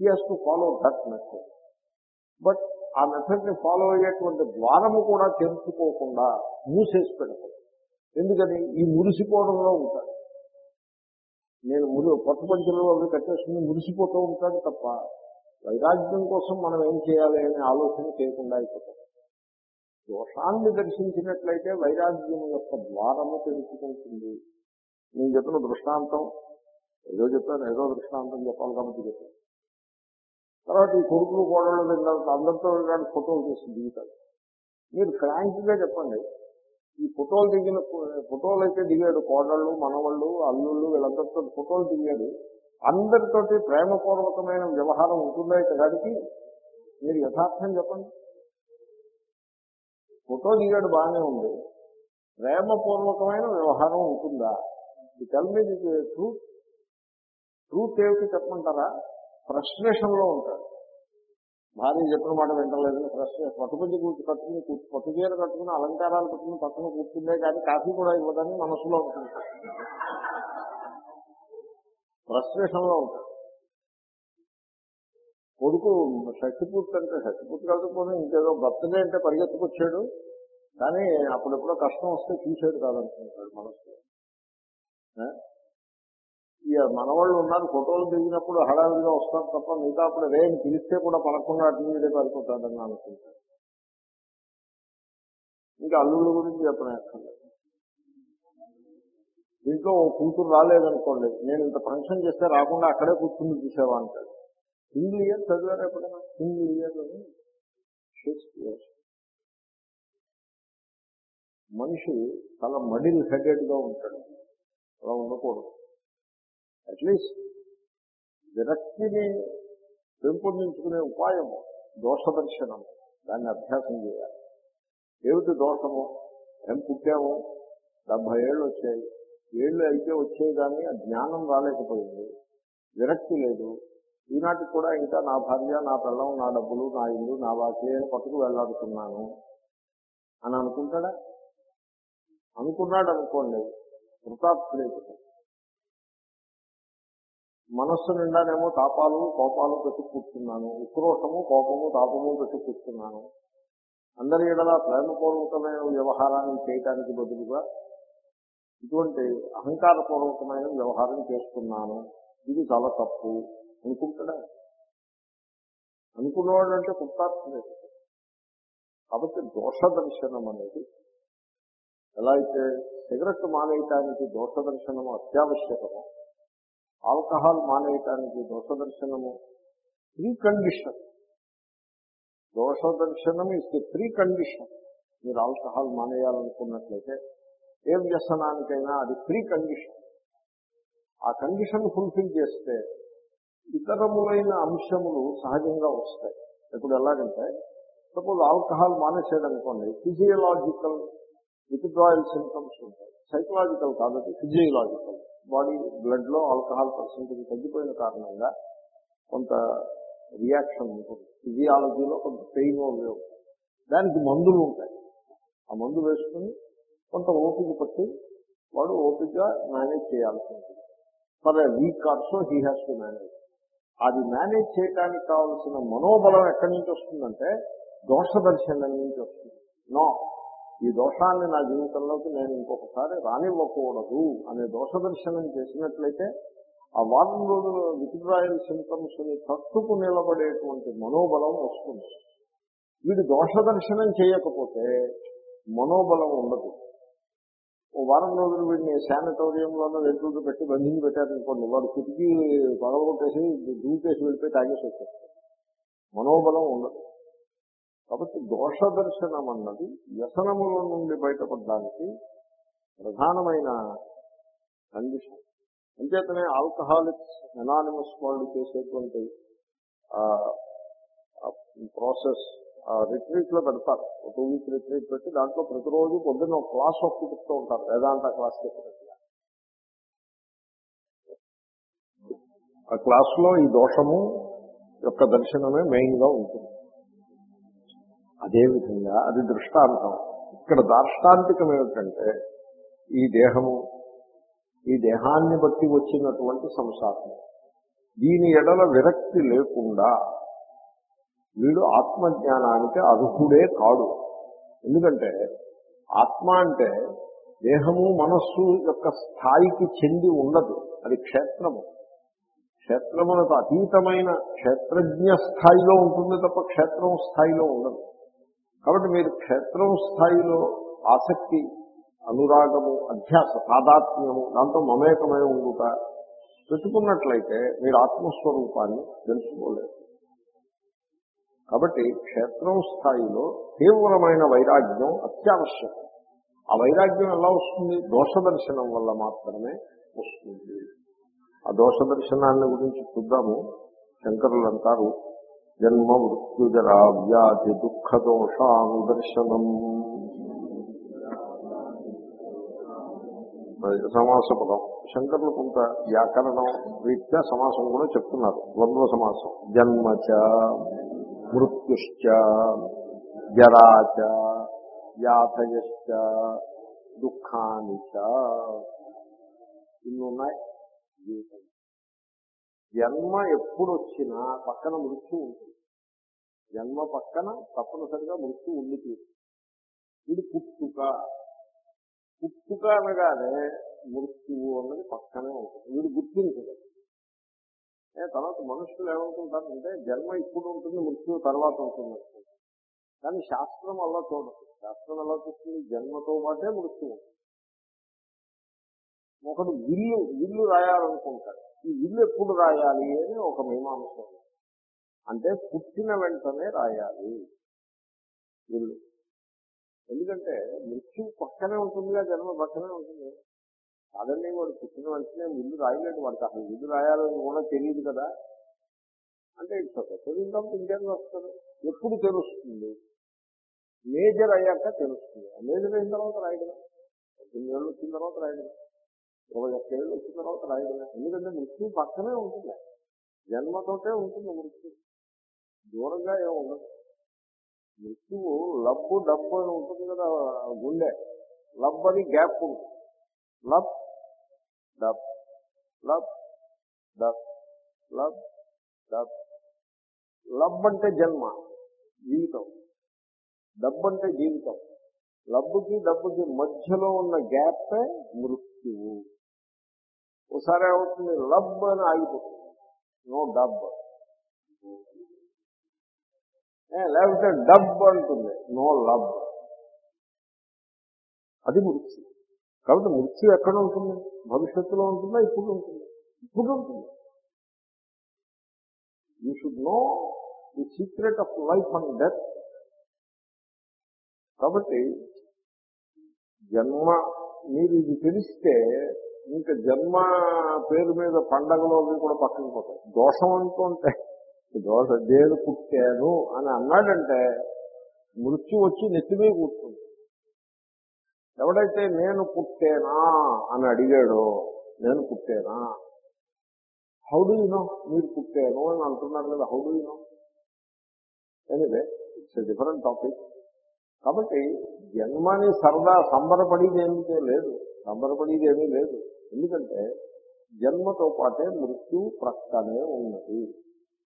He has to follow that method but ఆ మెథడ్ని ఫాలో అయ్యేటువంటి ద్వారము కూడా తెలుసుకోకుండా మూసేసి పెడతాడు. ఎందుకని? ఈ మురిసిపోవడంలో ఉంటాడు. నేను ముడి కొత్త పంచులు అవి కట్టేసుకుని మురిసిపోతూ ఉంటాడు తప్ప వైరాగ్యం కోసం మనం ఏం చేయాలి అనే ఆలోచన చేయకుండా అయిపోతాం దోషాన్ని దర్శించినట్లయితే వైరాగ్యం యొక్క ద్వారము తెలుసుకుంటుంది. నేను చెప్పిన దృష్టాంతం ఏదో చెప్పాను ఏదో దృష్టాంతం చెప్పాలి కాబట్టి చెప్పాను. తర్వాత ఈ కొడుకులు కోడళ్ళు వెళ్ళాలి అందరితో వెళ్ళడానికి ఫోటోలు తీసి దిగుతారు. మీరు ఫ్రాంక్గా చెప్పండి. ఈ ఫోటోలు దిగిన ఫోటోలు అయితే దిగాడు కోడళ్ళు మనవాళ్ళు అల్లుళ్ళు వీళ్ళందరితో ఫోటోలు దిగాడు. అందరితోటి ప్రేమపూర్వకమైన వ్యవహారం ఉంటుందా ఇతగాడికి మీరు యథార్థం చెప్పండి. ఫోటో దిగాడు బాగానే ఉంది. ప్రేమపూర్వకమైన వ్యవహారం ఉంటుందా? ఈ టెల్ మీ ట్రూత్ ట్రూత్ ఏమిటి చెప్పమంటారా? ఫ్రస్ట్రేషన్లో ఉంటాడు. భార్య చెప్పిన మాట వింటలేదని ప్రశ్న పట్టుకొచ్చి కూర్చు కట్టుకుని కూర్చు పట్టు చీర కట్టుకుని అలంకారాలు కట్టుకుని పక్కన కూర్చుందే కానీ కాఫీ కూడా ఇవ్వదని మనసులో ఉంటుంది. ఫ్రస్ట్రేషన్లో ఉంటాడు కొడుకు షష్టిపూర్తి అంటే షష్టిపూర్తి కలుపుకొని ఇంకేదో బర్త్డే అంటే పరిగెత్తుకొచ్చాడు. కానీ అప్పుడెప్పుడో కష్టం వస్తే చూసేది కాదనుకుంటాడు మనసులో మనవాళ్ళు ఉన్నారు ఫోటోలు దిగినప్పుడు హడావిడిగా వస్తారు తప్ప మిగతా అప్పుడు రేం పిలిస్తే కూడా పలకుండా అటు మీదే పడిపోతాడని అనుకుంటారు. ఇంకా అల్లుళ్ళ గురించి చెప్పనక్కర్లేదు. దీంట్లో కూతురు రాలేదనుకోండి నేను ఇంత ఫంక్షన్ చేస్తే రాకుండా అక్కడే కూర్చుని చూసేవా అంటాడు. సింగిల్ ఇయర్ చదివారు ఎప్పుడైనా? Single year Shakespeare. మనిషి చాలా మడిల్ హెడెడ్గా ఉంటాడు. అలా ఉండకూడదు. అట్లీస్ట్ విరక్తిని పెంపొందించుకునే ఉపాయము దోష దర్శనం దాన్ని అభ్యాసం చేయాలి. ఏమిటి దోషము? ఏం పుట్టాము? డెబ్బై ఏళ్ళు వచ్చాయి. ఏళ్ళు అయితే వచ్చాయి కానీ ఆ జ్ఞానం రాలేకపోయింది. విరక్తి లేదు. ఈనాటికి కూడా ఇంకా నా భార్య నా పిల్లం నా డబ్బులు నా ఇల్లు నా వాకి పట్టుకు వెళ్ళాడుతున్నాను. అని అనుకుంటాడా? అనుకున్నాడు అనుకోండి కృతార్థుడైపోతాడు మనస్సు నిండానేమో తాపాలు కోపాలు పెట్టి కూర్చున్నాను. ఉక్రోషము కోపము తాపము పెట్టి కూర్చున్నాను. అందరి ఎడలా ప్రేమపూర్వకమైన వ్యవహారాన్ని చేయటానికి బదులుగా ఇటువంటి అహంకారపూర్వకమైన వ్యవహారం చేస్తున్నాను. ఇది చాలా తప్పు అనుకుంటాడా? అనుకున్నవాడు అంటే కృతార్థుడే కాబట్టి దోష దర్శనం అనేది ఎలా అయితే సిగరెట్ మానేయటానికి దోష దర్శనము అత్యావశ్యకమో ఆల్కహాల్ మానేయటానికి దోష దర్శనము ప్రీ కండిషన్ దోషదర్శనం ఇస్ ది ప్రీ కండిషన్ మీరు ఆల్కహాల్ మానేయాలనుకున్నట్లయితే ఏ వ్యసనానికైనా అది ప్రీ కండిషన్ ఆ కండిషన్ ఫుల్ఫిల్ చేస్తే ఇతరములైన అంశములు సహజంగా వస్తాయి. ఇప్పుడు ఎలాగంటే సపోజ్ ఆల్కహాల్ మానేసేదనుకోండి ఫిజియలాజికల్ విత్డ్రాయల్ సింటమ్స్ ఉంటాయి. సైకలాజికల్ కాదు ఫిజియలాజికల్ బాడీ బ్లడ్లో ఆల్కహాల్ పర్సెంటేజ్ తగ్గిపోయిన కారణంగా కొంత రియాక్షన్ ఉంటుంది. ఫిజియాలజీలో కొంత పెయిన్ లేవు దానికి మందులు ఉంటాయి. ఆ మందు వేసుకుని కొంత ఓపిక పట్టి వాడు ఓపికగా మేనేజ్ చేయాల్సి ఉంటుంది. For week also he has to manage అది మేనేజ్ చేయడానికి కావలసిన మనోబలం ఎక్కడి నుంచి వస్తుందంటే దోష దర్శనం నుంచి వస్తుంది. నో ఈ దోషాన్ని నా జీవితంలోకి నేను ఇంకొకసారి రానివ్వకూడదు అనే దోష దర్శనం చేసినట్లయితే ఆ వారం రోజుల విత్డ్రాయల్ సింటమ్స్ని తట్టుకు నిలబడేటువంటి మనోబలం వస్తుంది. వీడు దోష దర్శనం చేయకపోతే మనోబలం ఉండదు. ఓ వారం రోజులు వీడిని శానిటోరియంలోనో వెంట్రుకు పెట్టి బంధించి పెట్టారనుకోండి వాడు కిటికీ పగలగొట్టేసి దూకేసి వెళ్ళిపోయి తాగేసి వచ్చేస్తారు మనోబలం ఉండదు. కాబట్టి దోష దర్శనం అన్నది వ్యసనముల నుండి బయటపడడానికి ప్రధానమైన కండిషన్. అంచేతనే ఆల్కహాలిక్స్ ఎనానిమస్ వాళ్ళు చేసేటువంటి ప్రాసెస్ రిట్రీట్లో పెడతారు. టూ వీక్ రిట్రీట్ పెట్టి దాంట్లో ప్రతిరోజు పొద్దున్న ఒక క్లాస్ ఒకటి చెప్తూ ఉంటారు. వేదాంత క్లాస్ చెప్పినట్టుగా. ఆ క్లాస్లో ఈ దోషము యొక్క దర్శనమే మెయిన్గా ఉంటుంది. అదేవిధంగా అది దృష్టాంతం. ఇక్కడ దార్ష్టాంతికం ఏమిటంటే ఈ దేహము ఈ దేహాన్ని బట్టి వచ్చినటువంటి సంసారం. దీని ఎడల విరక్తి లేకుండా వీడు ఆత్మజ్ఞానానికి అర్హుడే కాడు. ఎందుకంటే ఆత్మ అంటే దేహము మనస్సు యొక్క స్థాయికి చెంది ఉండదు. అది క్షేత్రము. క్షేత్రమునకు అతీతమైన క్షేత్రజ్ఞ స్థాయిలో ఉంటుంది తప్ప క్షేత్రం స్థాయిలో ఉండదు. కాబట్టి మీరు క్షేత్రం స్థాయిలో ఆసక్తి అనురాగము అధ్యాస తాదాత్మ్యము దాంతో మమేకమై ఉండుట పెట్టుకున్నట్లయితే మీరు ఆత్మస్వరూపాన్ని తెలుసుకోలేరు. కాబట్టి క్షేత్రం స్థాయిలో తీవ్రమైన వైరాగ్యం అత్యావశ్యకం. ఆ వైరాగ్యం ఎలా వస్తుంది? దోష దర్శనం వల్ల మాత్రమే వస్తుంది. ఆ దోష దర్శనాన్ని గురించి చూద్దాము. శంకరులు అంటారు జన్మ మృత్యుజరా వ్యాధి దుఃఖ దోషానుదర్శనం సమాస పదం శంకర్లు కొంత వ్యాకరణం రీత్యా సమాసం కూడా చెప్తున్నారు. ద్వంద్వ సమాసం. జన్మచ మృత్యుశ్చ జరాచ వ్యాధయశ్చ దుఃఖాని చ. ఉన్నాయి. జీవితం జన్మ ఎప్పుడు వచ్చినా పక్కన మృత్యు ఉంటుంది. జన్మ పక్కన తప్పనిసరిగా మృత్యు ఉండి తీరు ఇది పుట్టుక. పుట్టుక అనగానే మృత్యువు అన్నది పక్కనే ఉంటుంది. వీడు గుర్తించదు. ఏ తర్వాత మనుషులు ఏమనుకుంటారంటే జన్మ ఇప్పుడు ఉంటుంది మృత్యువు తర్వాత ఉంటుంది అనుకుంటారు కానీ శాస్త్రం అలా చూడదు. శాస్త్రం ఎలా చూస్తుంది? జన్మతో పాటే మృత్యు ఉంటుంది. ఒకడు విల్లు విల్లు రాయాలనుకుంటాడు. ఈ ఇల్లు ఎప్పుడు రాయాలి అని ఒక మీమాంస అంటే పుట్టిన వెంటనే రాయాలి ఇల్లు. ఎందుకంటే మృత్యు పక్కనే ఉంటుందిగా జన్మ పక్కనే ఉంటుంది. కాదండి వాడు పుట్టిన వెంటనే ఇల్లు రాయలేడు వాడికి అసలు ఇల్లు రాయాలని కూడా తెలియదు కదా. అంటే ఇట్స్ ఓకే. ఇంకేం వస్తారు ఎప్పుడు తెలుస్తుంది? మేజర్ అయ్యాక తెలుస్తుంది. ఆ మేజర్ అయిన తర్వాత రాయడం పద్దెనిమిది ఏళ్ళు వచ్చిన తర్వాత రాయడం ఇరవై ఒక్క ఏళ్ళు వచ్చిన తర్వాత రాయడమే. ఎందుకంటే మృత్యు పక్కనే ఉంటుంది. జన్మతోటే ఉంటుంది మృత్యు దూరంగా ఏమి ఉండదు. మృత్యువు లబ్బు డబ్బు అని ఉంటుంది కదా గుండె. లబ్ అని గ్యాప్ ఉంటుంది lub dub. Lub dub. Lub dub. Lub అంటే జన్మ జీవితం. డబ్బు అంటే జీవితం. లబ్బుకి డబ్బుకి మధ్యలో ఉన్న గ్యాప్ మృత్యువు. ఒకసారి ఏమవుతుంది? లబ్ అని ఆగిపోతుంది. No dub. లేకపోతే డబ్ అంటుంది. No lub. అది మృత్యు కాబట్టి మృత్యు ఎక్కడ ఉంటుంది? భవిష్యత్తులో ఉంటుందా? ఇప్పుడు ఉంటుంది. ఇప్పుడు ఉంటుంది. You should know the secret of life and death కాబట్టి జన్మ మీరు ఇది తెలిస్తే ఇంకా జన్మ పేరు మీద పండగలు అవి కూడా పక్కన పోతాయి. దోషం అనుకుంటే దోష నేను పుట్టాను అని అన్నాడంటే మృత్యు వచ్చి నెత్తిమే కూర్చుంది. ఎవడైతే నేను పుట్టేనా అని అడిగాడో నేను పుట్టేనా? హౌ డూ నో మీరు పుట్టాను అని అంటున్నారు కదా how do know? Anyway it's different topic. కాబట్టి జన్మని సరదా సంబరపడేది ఏమీ లేదు సంబరపడేది ఏమీ లేదు. ఎందుకంటే జన్మతో పాటే మృత్యు ప్రక్కనే ఉన్నది.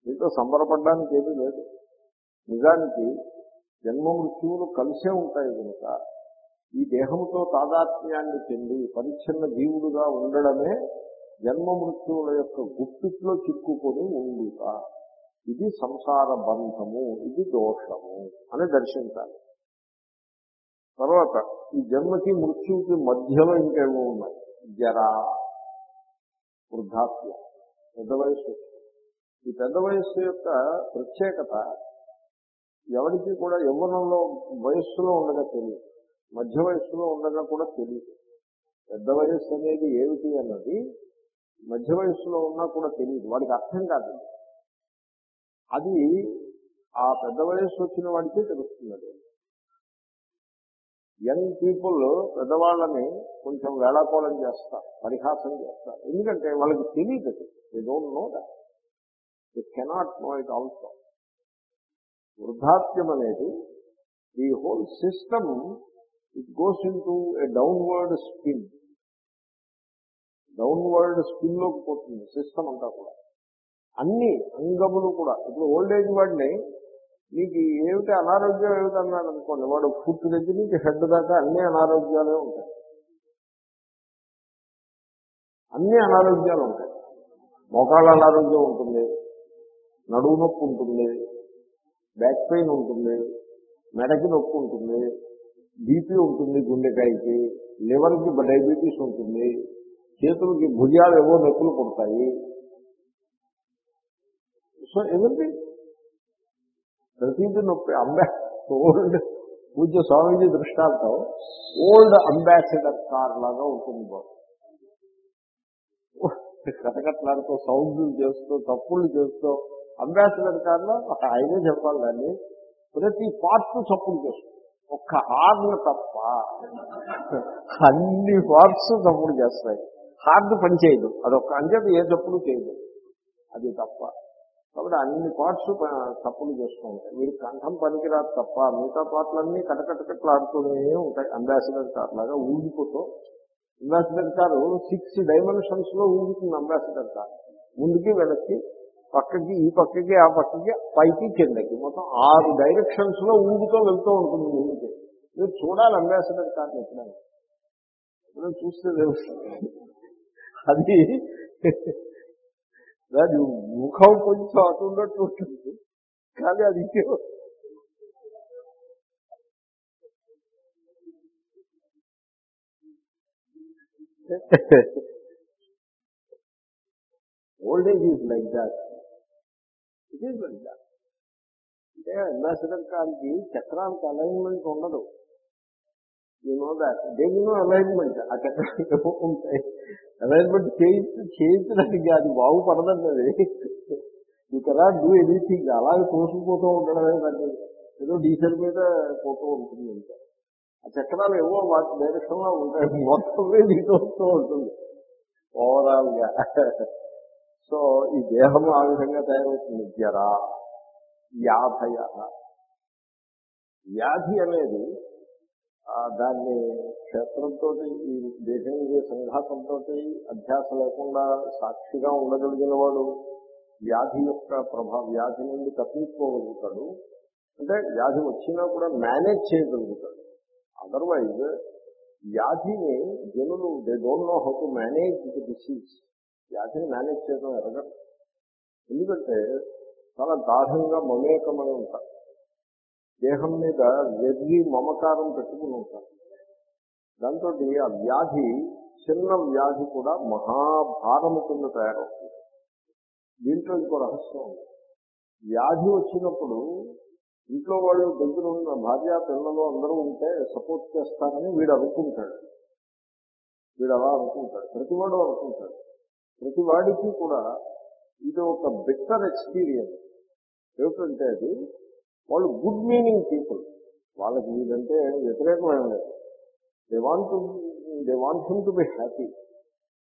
దీంతో సంబరపడడానికి ఏమీ లేదు. నిజానికి జన్మ మృత్యువులు కలిసే ఉంటాయి కనుక ఈ దేహంతో తాదాత్మ్యాన్ని చెంది పరిచ్ఛిన్న జీవుడుగా ఉండడమే జన్మ మృత్యువుల యొక్క గుప్పిట్లో చిక్కుకొని ఉండుట. ఇది సంసార బంధము ఇది దోషము అని దర్శించాలి. తర్వాత ఈ జన్మకి మృత్యువుకి మధ్యలో ఇంకేమో ఉన్నాయి. జరా వృద్ధాప్య పెద్ద వయస్సు. ఈ పెద్ద వయస్సు యొక్క ప్రత్యేకత ఎవరికి కూడా యవ్వనంలో వయస్సులో ఉండగా తెలియదు. మధ్య వయస్సులో ఉండగా కూడా తెలియదు. పెద్ద వయస్సు అనేది ఏమిటి అన్నది మధ్య వయస్సులో ఉన్నా కూడా తెలియదు. వాడికి అర్థం కాదు. అది ఆ పెద్ద వయస్సు వచ్చిన వాడికే తెలుస్తుంది అది. యంగ్ పీపుల్ పెద్దవాళ్ళని కొంచెం వేళాకోళం చేస్తారు పరిహాసం చేస్తారు. ఎందుకంటే వాళ్ళకి తెలియదు they don't know that they cannot know it also వృద్ధాప్యం అనేది ఈ whole system it goes into a downward spin downward స్పిన్లోకి పోతుంది సిస్టమ్ అంతా కూడా. అన్ని అంగములు కూడా. ఇప్పుడు ఓల్డ్ ఏజ్ వాడిని నీకు ఏమిటి అనారోగ్యం ఏమిటి అన్నాడు అనుకోండి వాడు పుట్టు దగ్గర నుంచి హెడ్ దాకా అన్ని అనారోగ్యాలే ఉంటాయి. అన్ని అనారోగ్యాలు ఉంటాయి. మోకాళ్ళ అనారోగ్యం ఉంటుంది నడువు నొప్పి ఉంటుంది బ్యాక్ పెయిన్ ఉంటుంది మెడకి నొప్పి ఉంటుంది బీపీ ఉంటుంది గుండెకాయకి లివర్కి డయాబెటీస్ ఉంటుంది చేతులకి భుజాలు ఏవో నొప్పులు పుడతాయి. సో ఎవ్రీథింగ్ ప్రతిదీ నొప్పి. అంబా ఓల్డ్ పూజ్య స్వామీజీ దృష్టాంతం ఓల్డ్ అంబాసిడర్ కార్ లాగా ఉంటుంది బాబు. కటకట్లాడుతూ సౌండ్లు చేస్తూ తప్పులు చేస్తూ అంబాసిడర్ కార్లో ఆయనే చెప్పాలి దాన్ని. ప్రతి పార్ట్ చప్పులు చేస్తుంది ఒక్క హార్న్ తప్ప అన్ని పార్ట్స్ చప్పుడు చేస్తాయి. హార్న్ పని చేయదు అదొక్క అంచేత ఏ చప్పుడు చేయదు. అది తప్ప. కాబట్టి అన్ని పార్ట్స్ తప్పులు చేస్తూ ఉంటాయి. వీడి కంఠం పనికిరాదు తప్ప మిగతా పాటలన్నీ కటకటకట్లాడుతూనే ఉంటాయి. అంబాసిడర్ కార్ లాగా ఊగిపోతూ అంబాసిడర్ కారు సిక్స్ డైమెన్షన్స్లో ఊగుతుంది అంబాసిడర్ కార్ ముందుకి వెనక్కి పక్కకి ఈ పక్కకి ఆ పక్కకి పైకి కిందకి. మొత్తం ఆరు డైరెక్షన్స్లో ఊగుతూ వెళ్తూ ఉంటుంది ముందుకి. మీరు చూడాలి అంబాసిడర్ కార్ ఎప్పుడైనా. ఎప్పుడైనా చూస్తే తెలుస్తుంది. అది దాని ముఖం కొంచెం అటు ఉన్నట్టు ఉంటుంది. కానీ అది ఇంకే old age is like that it is like that అంటే అంబాసిడర్ చక్రానికి అలైన్మెంట్ ఉండదు. యూ నో దాట్ దేనినో అలైన్మెంట్ ఆ చక్రానికి ఉంటాయి. అరేంజ్మెంట్ చేయించు చేయించడానికి అది బాగుపడదండి అది. యూ కెనాట్ డూ ఎనీథింగ్ అలాగే తోసుకుపోతూ ఉండడమే దాన్ని ఏదో డీజిల్ మీద పోతూ ఉంటుంది ఇంకా ఆ చక్రాలు ఏవో వాటి డైరెక్షన్లో ఉంటాయి. మొత్తం మీద వస్తూ ఉంటుంది. ఓవరాల్గా సో ఈ దేహం ఆ విధంగా తయారవుతుంది. జర వ్యాధయ వ్యాధి అనేది దాన్ని క్షేత్రంతో ఈ దేశం ఇదే సంఘాతంతో అధ్యాస లేకుండా సాక్షిగా ఉండగలిగిన వాడు వ్యాధి యొక్క ప్రభావ వ్యాధి నుండి తప్పించుకోగలుగుతాడు. అంటే వ్యాధి వచ్చినా కూడా మేనేజ్ చేయగలుగుతాడు. అదర్వైజ్ వ్యాధిని జనులు they don't know how to manage the disease వ్యాధిని మేనేజ్ చేయడం ఎరగదు. ఎందుకంటే చాలా గాఢంగా మమేకమై ఉంటారు. దేహం మీద వెర్రి మమకారం పెట్టుకుని ఉంటారు. దాంతో ఆ వ్యాధి చిన్న వ్యాధి కూడా మహాభారము కింద తయారవుతుంది. దీంట్లో ఇంకో రహస్యం ఉంది. వ్యాధి వచ్చినప్పుడు ఇంట్లో వాళ్ళు దగ్గర ఉన్న భార్య పిల్లలు అందరూ ఉంటే సపోర్ట్ చేస్తారని వీడు అనుకుంటాడు. వీడు అలా అనుకుంటాడు. ప్రతివాడు అనుకుంటాడు. ప్రతివాడికి కూడా ఇది ఒక బెటర్ ఎక్స్పీరియన్స్ ఏమిటంటే అది వాళ్ళు గుడ్ మీనింగ్ పీపుల్ వాళ్ళకి వీడంటే వ్యతిరేకమైన లేదు. They want they want him to be happy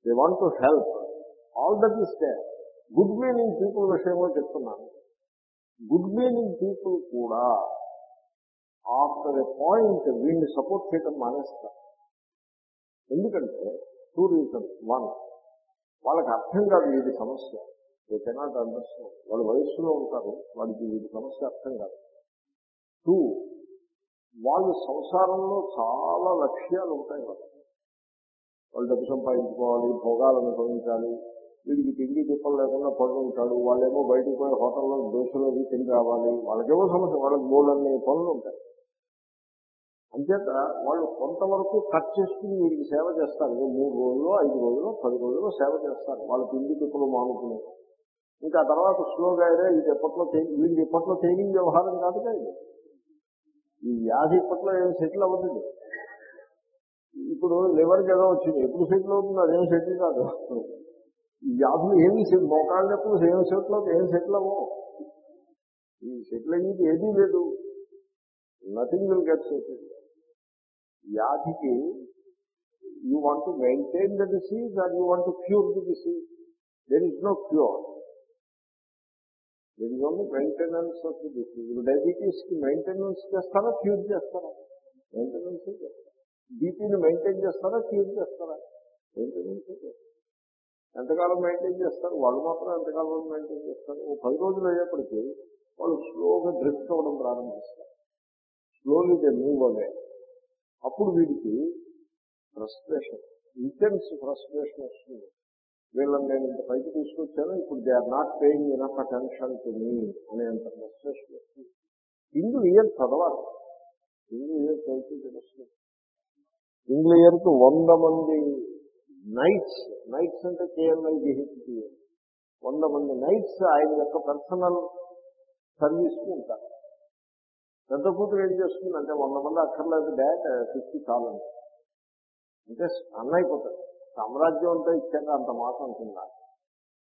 they want to help all that is they good meaning people విషయంలో చెప్తున్నాను. గుడ్ మీనింగ్ పీపుల్ కూడా ఆఫ్టర్ ఎ పాయింట్ వీడిని సపోర్ట్ చేయడం మానేస్తారు. ఎందుకంటే టూ రీజన్స్ వన్ వాళ్ళకి అర్థం కాదు వీడి సమస్య. దే కెనాట్ అండర్స్టాండ్ వాళ్ళు వయస్సులో ఉంటారు. వాడికి వీడి సమస్య అర్థం కాదు. టూ వాళ్ళు సంసారంలో చాలా లక్ష్యాలు ఉంటాయి వాళ్ళకి. వాళ్ళు డబ్బు సంపాదించుకోవాలి భోగాలు అనుభవించాలి వీడికి తిండి తిప్పలు లేకుండా పడి ఉంటాడు వాళ్ళేమో బయటకు పోయి హోటల్లో దోశలు అవి తిని రావాలి వాళ్ళకేమో సమస్య వాళ్ళకి మూలన్నీ పనులు ఉంటాయి. అంచేత వాళ్ళు కొంతవరకు కట్ చేసుకుని వీడికి సేవ చేస్తారు. మూడు రోజులు ఐదు రోజులు పది రోజులు సేవ చేస్తారు. వాళ్ళ తిండి తిప్పలు మానుకుని. ఇంకా తర్వాత స్లోగా అయినా ఇది ఎప్పట్లో వీళ్ళు ఇప్పట్లో తేలి వ్యవహారం కాదుగా ఇది. ఈ వ్యాధి ఇప్పట్లో ఏం సెటిల్ అవ్వదు ఇప్పుడు లివర్కి ఏదో వచ్చింది. ఎప్పుడు సెటిల్ అవుతుంది? అదేం సెటిల్ కాదు. ఈ వ్యాధులు ఏమి మోకాళ్ళు ఎప్పుడు ఏం సెటిల్ అవుతుంది ఏం సెటిల్ అవ్వవు. ఈ సెటిల్ అయ్యేది ఏదీ లేదు. నథింగ్ విల్ గెట్ సెటిల్ వ్యాధికి you want to maintain the disease and you want to cure the disease there is no cure there is maintenance వచ్చింది ఇప్పుడు డయాబెటీస్కి మెయింటెనెన్స్ చేస్తారా క్యూర్ చేస్తారా మెయింటెనెన్స్ చేస్తారా బీపీని మెయింటైన్ చేస్తారా క్యూర్ చేస్తారా మెయింటెనెన్స్ చేస్తారా ఎంతకాలం మెయింటైన్ చేస్తారు వాళ్ళు మాత్రం ఎంతకాలం మెయింటైన్ చేస్తారు. ఓ పది రోజులు అయ్యేప్పటికీ వాళ్ళు స్లోగా డ్రిఫ్ట్ అవ్వడం ప్రారంభిస్తారు. స్లోలీ దే మూవ్ అవే అప్పుడు వీడికి ఫ్రస్ట్రేషన్ ఇంటెన్స్ ఫ్రస్ట్రేషన్ వస్తుంది. వీళ్ళని నేను ఇంత పైకి తీసుకొచ్చాను ఇప్పుడు they are not paying enough attention to me అనేంత ఫ్రస్ట్రేషన్ వస్తుంది. ఇంగ్లీ ఇయర్ చదవాలి. ఇంగ్లీ ఇయర్ చదివితే తెలుస్తుంది. ఇంగ్లీ ఇయర్కి వంద మంది నైట్స్ నైట్స్ అంటే కేఎల్ఐ జిహెచ్పి వంద మంది నైట్స్ ఆయన యొక్క పర్సనల్ సర్వీస్కు ఉంటారు. పెద్ద కూతురు ఏం చేస్తుంది అంటే వంద మంది అక్కర్లేదు డాడ్ ఫిఫ్టీ చాలండి అంటే అన్న అయిపోతాడు సామ్రాజ్యం అంతా ఇచ్చాక అంత మాత్రం కింద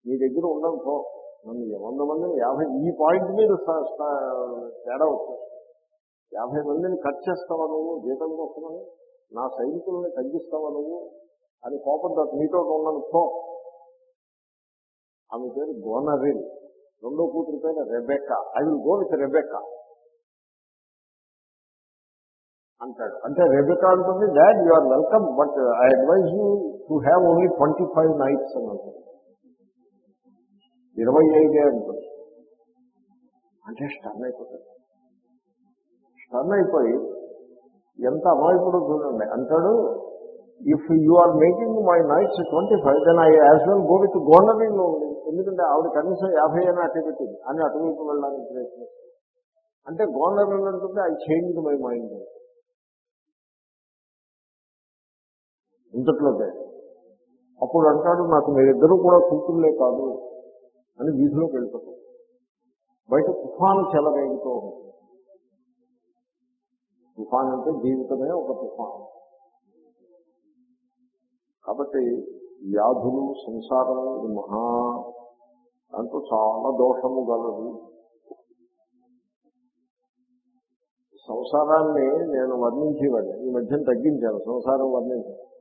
మీ దగ్గర ఉండడం పో. నన్ను వంద మందిని యాభై ఈ పాయింట్ మీద తేడా వచ్చేస్తుంది. యాభై మందిని కట్ చేస్తావా నువ్వు? జీతం కోసమని నా సైనికులని తగ్గిస్తావా నువ్వు? అని కోపంతో నీతో ఉన్నాను పో. ఆమె పేరు గోనరిల్ రెండో కూతురు పేరు Rebecca. I will go with Rebecca. అంటాడు. అంటే రెబికా అంటుంది dad you are welcome but I advise you to have only twenty five nights అని అంటుంది ఇరవై ఐదే అంటుంది అంటే స్టన్ అయిపోతాడు. స్టన్ అయిపోయి ఎంత అమాయకుడో చూడండి. అంటాడు if you are making my nights twenty five then I as well go with గోండరీలో ఉంది ఎందుకంటే ఆవిడ కనీసం యాభై అయినా అటు పెట్టింది. అని అటువైపు వెళ్ళడానికి ప్రయత్నిస్తుంది. అంటే గోండరీలు అంటుంది ఐ చేంజ్ మై మైండ్ ఇంతట్లోకే అప్పుడు అంటాడు నాకు మీరిద్దరూ కూడా కూతుర్లే కాదు అని వీధిలోకి వెళ్ళిపోతాడు. బయట తుఫాను చెలరేగుతూ ఉంటుంది. తుఫాన్ అంటే జీవితమే ఒక తుఫాను. కాబట్టి వ్యాధులు సంసారం ఇది మహా దాంట్లో చాలా దోషము గలదు సంసారాన్ని నేను వర్ణించేవాడిని. ఈ మధ్యన తగ్గించాను సంసారం వర్ణించాను.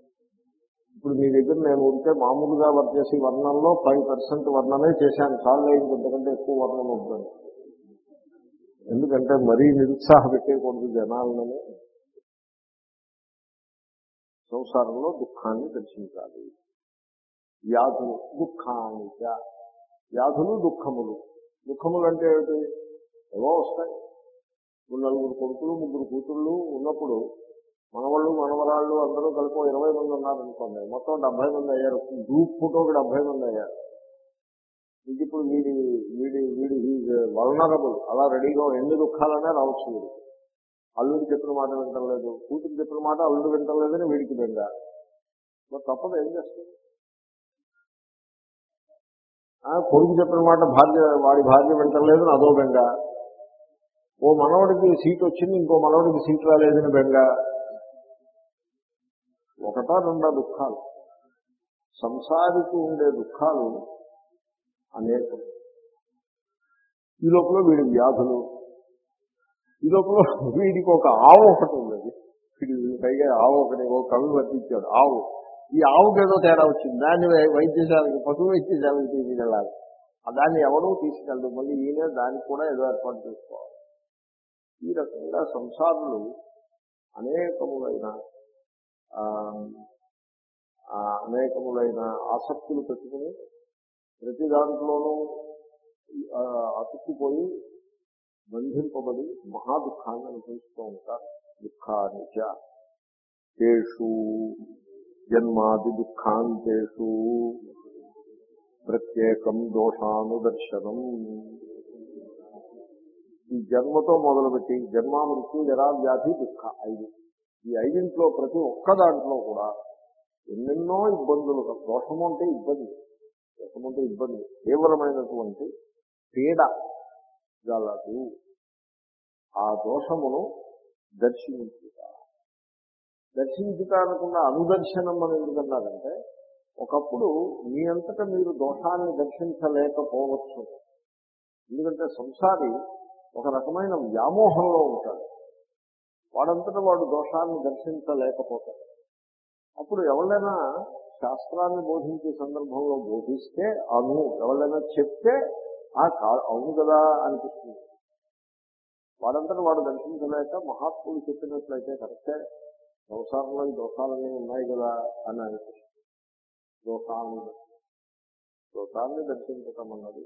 ఇప్పుడు మీ దగ్గర నేను ఉంటే మామూలుగా వర్క్ చేసే వర్ణంలో ఫైవ్ పర్సెంట్ వర్ణమే చేశాను. చాలు ఇంకంతకంటే ఎక్కువ వర్ణం ఉంటుంది ఎందుకంటే మరీ నిరుత్సాహ పెట్టేయకూడదు జనాలని సంసారంలో దుఃఖాన్ని దర్శించాలి. వ్యాధులు దుఃఖాన్ని వ్యాధులు దుఃఖములు. దుఃఖములు అంటే ఏమిటి? ఏవో వస్తాయి. నలుగురు కొడుకులు ముగ్గురు కూతుళ్ళు ఉన్నప్పుడు మనవాళ్ళు మనవరాళ్ళు అందరూ కలిపి ఇరవై మంది ఉన్నారనుకోండి. మొత్తం డెబ్బై మంది అయ్యారు. గ్రూప్ ఫోటోకి డెబ్బై మంది అయ్యారు. ఇది ఇప్పుడు వీడి వీడి వీడి వలనరబుల్ అలా రెడీగా ఎన్ని దుఃఖాలనే రావచ్చు వీడు అల్లుడు చెప్పిన మాట వింటలేదు. కూతురు చెప్పిన మాట అల్లుడు వింటలేదని వీడికి బెంగ. మరి తప్పదు ఏం చేస్తుంది కొడుకు చెప్పిన మాట భార్య వాడి భార్య వింటలేదని అదో బెంగ. ఓ మనవడికి సీట్ వచ్చింది ఇంకో మనవడికి సీట్ రాలేదని బెంగ. ఒకటా రెండా దుఃఖాలు. సంసారికి ఉండే దుఃఖాలు అనేకం. ఈ లోపల వీడి వ్యాధులు ఈ లోపల వీడికి ఒక ఆవు ఒకటి ఉన్నది. వీడి పైగా ఆవు ఒకటి ఒక కవి వర్తించాడు ఆవు. ఈ ఆవుకి ఏదో తేడా వచ్చింది. దాన్ని వైద్యశాలకి పశు వైద్యశాలకి తీసుకెళ్ళాలి. ఆ దాన్ని ఎవడూ తీసుకెళ్ళదు మళ్ళీ ఈయన దానికి కూడా ఏదో ఏర్పాటు చేసుకోవాలి. ఈ రకంగా సంసారులు అనేకములైన అనేకములైన ఆసక్తులు పెట్టుకుని ప్రతి దాంట్లోనూ అతుక్కుపోయి బంధింపబడి మహా దుఃఖాన్ని అనుభవిస్తూ ఉంటారు. దుఃఖానిచ తేషు జన్మాది దుఃఖాంతేషు ప్రత్యేకం దోషానుదర్శనం. ఈ జన్మతో మొదలుపెట్టి జన్మ మృత్యు జరా వ్యాధి దుఃఖ ఐదు. ఈ ఐదింట్లో ప్రతి ఒక్క దాంట్లో కూడా ఎన్నెన్నో ఇబ్బందులు దోషము అంటే ఇబ్బంది. దోషము అంటే ఇబ్బంది. తీవ్రమైనటువంటి పీడ గలదు. ఆ దోషమును దర్శించుట. దర్శించుట అనకుండా అనుదర్శనం అని ఎందుకన్నారంటే ఒకప్పుడు మీ అంతటా మీరు దోషాన్ని దర్శించలేకపోవచ్చు. ఎందుకంటే సంసారి ఒక రకమైన వ్యామోహంలో ఉంటాడు. వాడంతటా వాడు దోషాన్ని దర్శించలేకపోతాడు. అప్పుడు ఎవరైనా శాస్త్రాన్ని బోధించే సందర్భంలో బోధిస్తే అను ఎవరైనా చెప్తే ఆ కా అవును కదా అనిపిస్తుంది. వాడంతట వాడు దర్శించలేక మహాత్ములు చెప్పినట్లయితే కరెక్టే సంసారంలో ఈ దోషాలన్నీ ఉన్నాయి కదా అని అనిపిస్తుంది. దోషాన్ని దోషాన్ని దర్శించటం అన్నది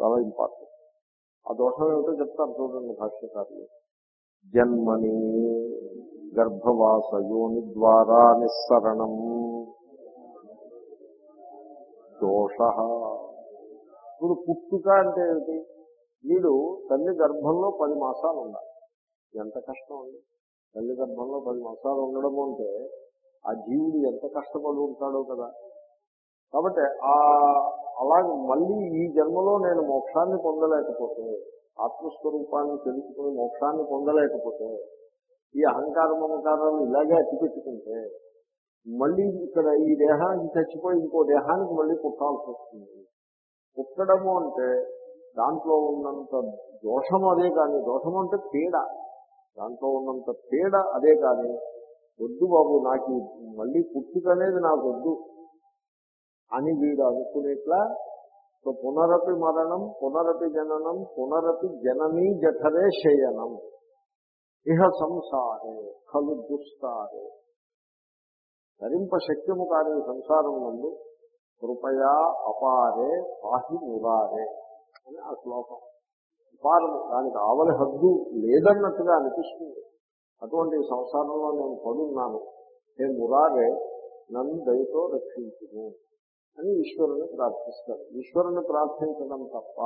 చాలా ఇంపార్టెంట్ ఆ దోషం ఏమిటో చెప్తారు చూడండి భాష్యకారులు. జన్మని గర్భవాస యోని ద్వారా నిస్సరణం. దోష. ఇప్పుడు పుట్టుక అంటే ఏమిటి? వీడు తల్లి గర్భంలో పది మాసాలు ఉండాలి. ఎంత కష్టం అండి? తల్లి గర్భంలో పది మాసాలు ఉండడం అంటే ఆ జీవుడు ఎంత కష్టపడి ఉంటాడో కదా. కాబట్టి ఆ అలాగే మళ్ళీ ఈ జన్మలో నేను మోక్షాన్ని పొందలేకపోతే ఆత్మస్వరూపాన్ని తెలుసుకుని మోక్షాన్ని పొందలేకపోతే ఈ అహంకార మమకారాలు ఇలాగే అట్టిపెట్టుకుంటే మళ్ళీ ఇక్కడ ఈ దేహానికి చచ్చిపోయి ఇంకో దేహానికి మళ్ళీ పుట్టాల్సి వస్తుంది. పుట్టడము అంటే దాంట్లో ఉన్నంత దోషం అదే కానీ దోషం అంటే పీడ. దాంట్లో ఉన్నంత పీడ అదే కానీ వద్దు బాబు నాకు మళ్ళీ పుట్టుక అనేది నాకు వద్దు అని వీడు అనుకునేట్లా సో పునరపి మరణం పునరపి జననం పునరపి జననీ జఠరే శయనం. ఇహ సంసారే ఖలు దుస్తారే. ధరింప శక్యము కాని సంసారం నందు కృపయా అపారే పాహి మురారే అని ఆ శ్లోకం. అపారము దానికి ఆవలి హద్దు లేదన్నట్టుగా అనిపిస్తుంది. అటువంటి సంసారంలో నేను పడున్నాను. హే మురారే నన్ను దయతో రక్షించుము. అని ఈశ్వరుని ప్రార్థిస్తారు ఈశ్వరుని ప్రార్థించడం తప్ప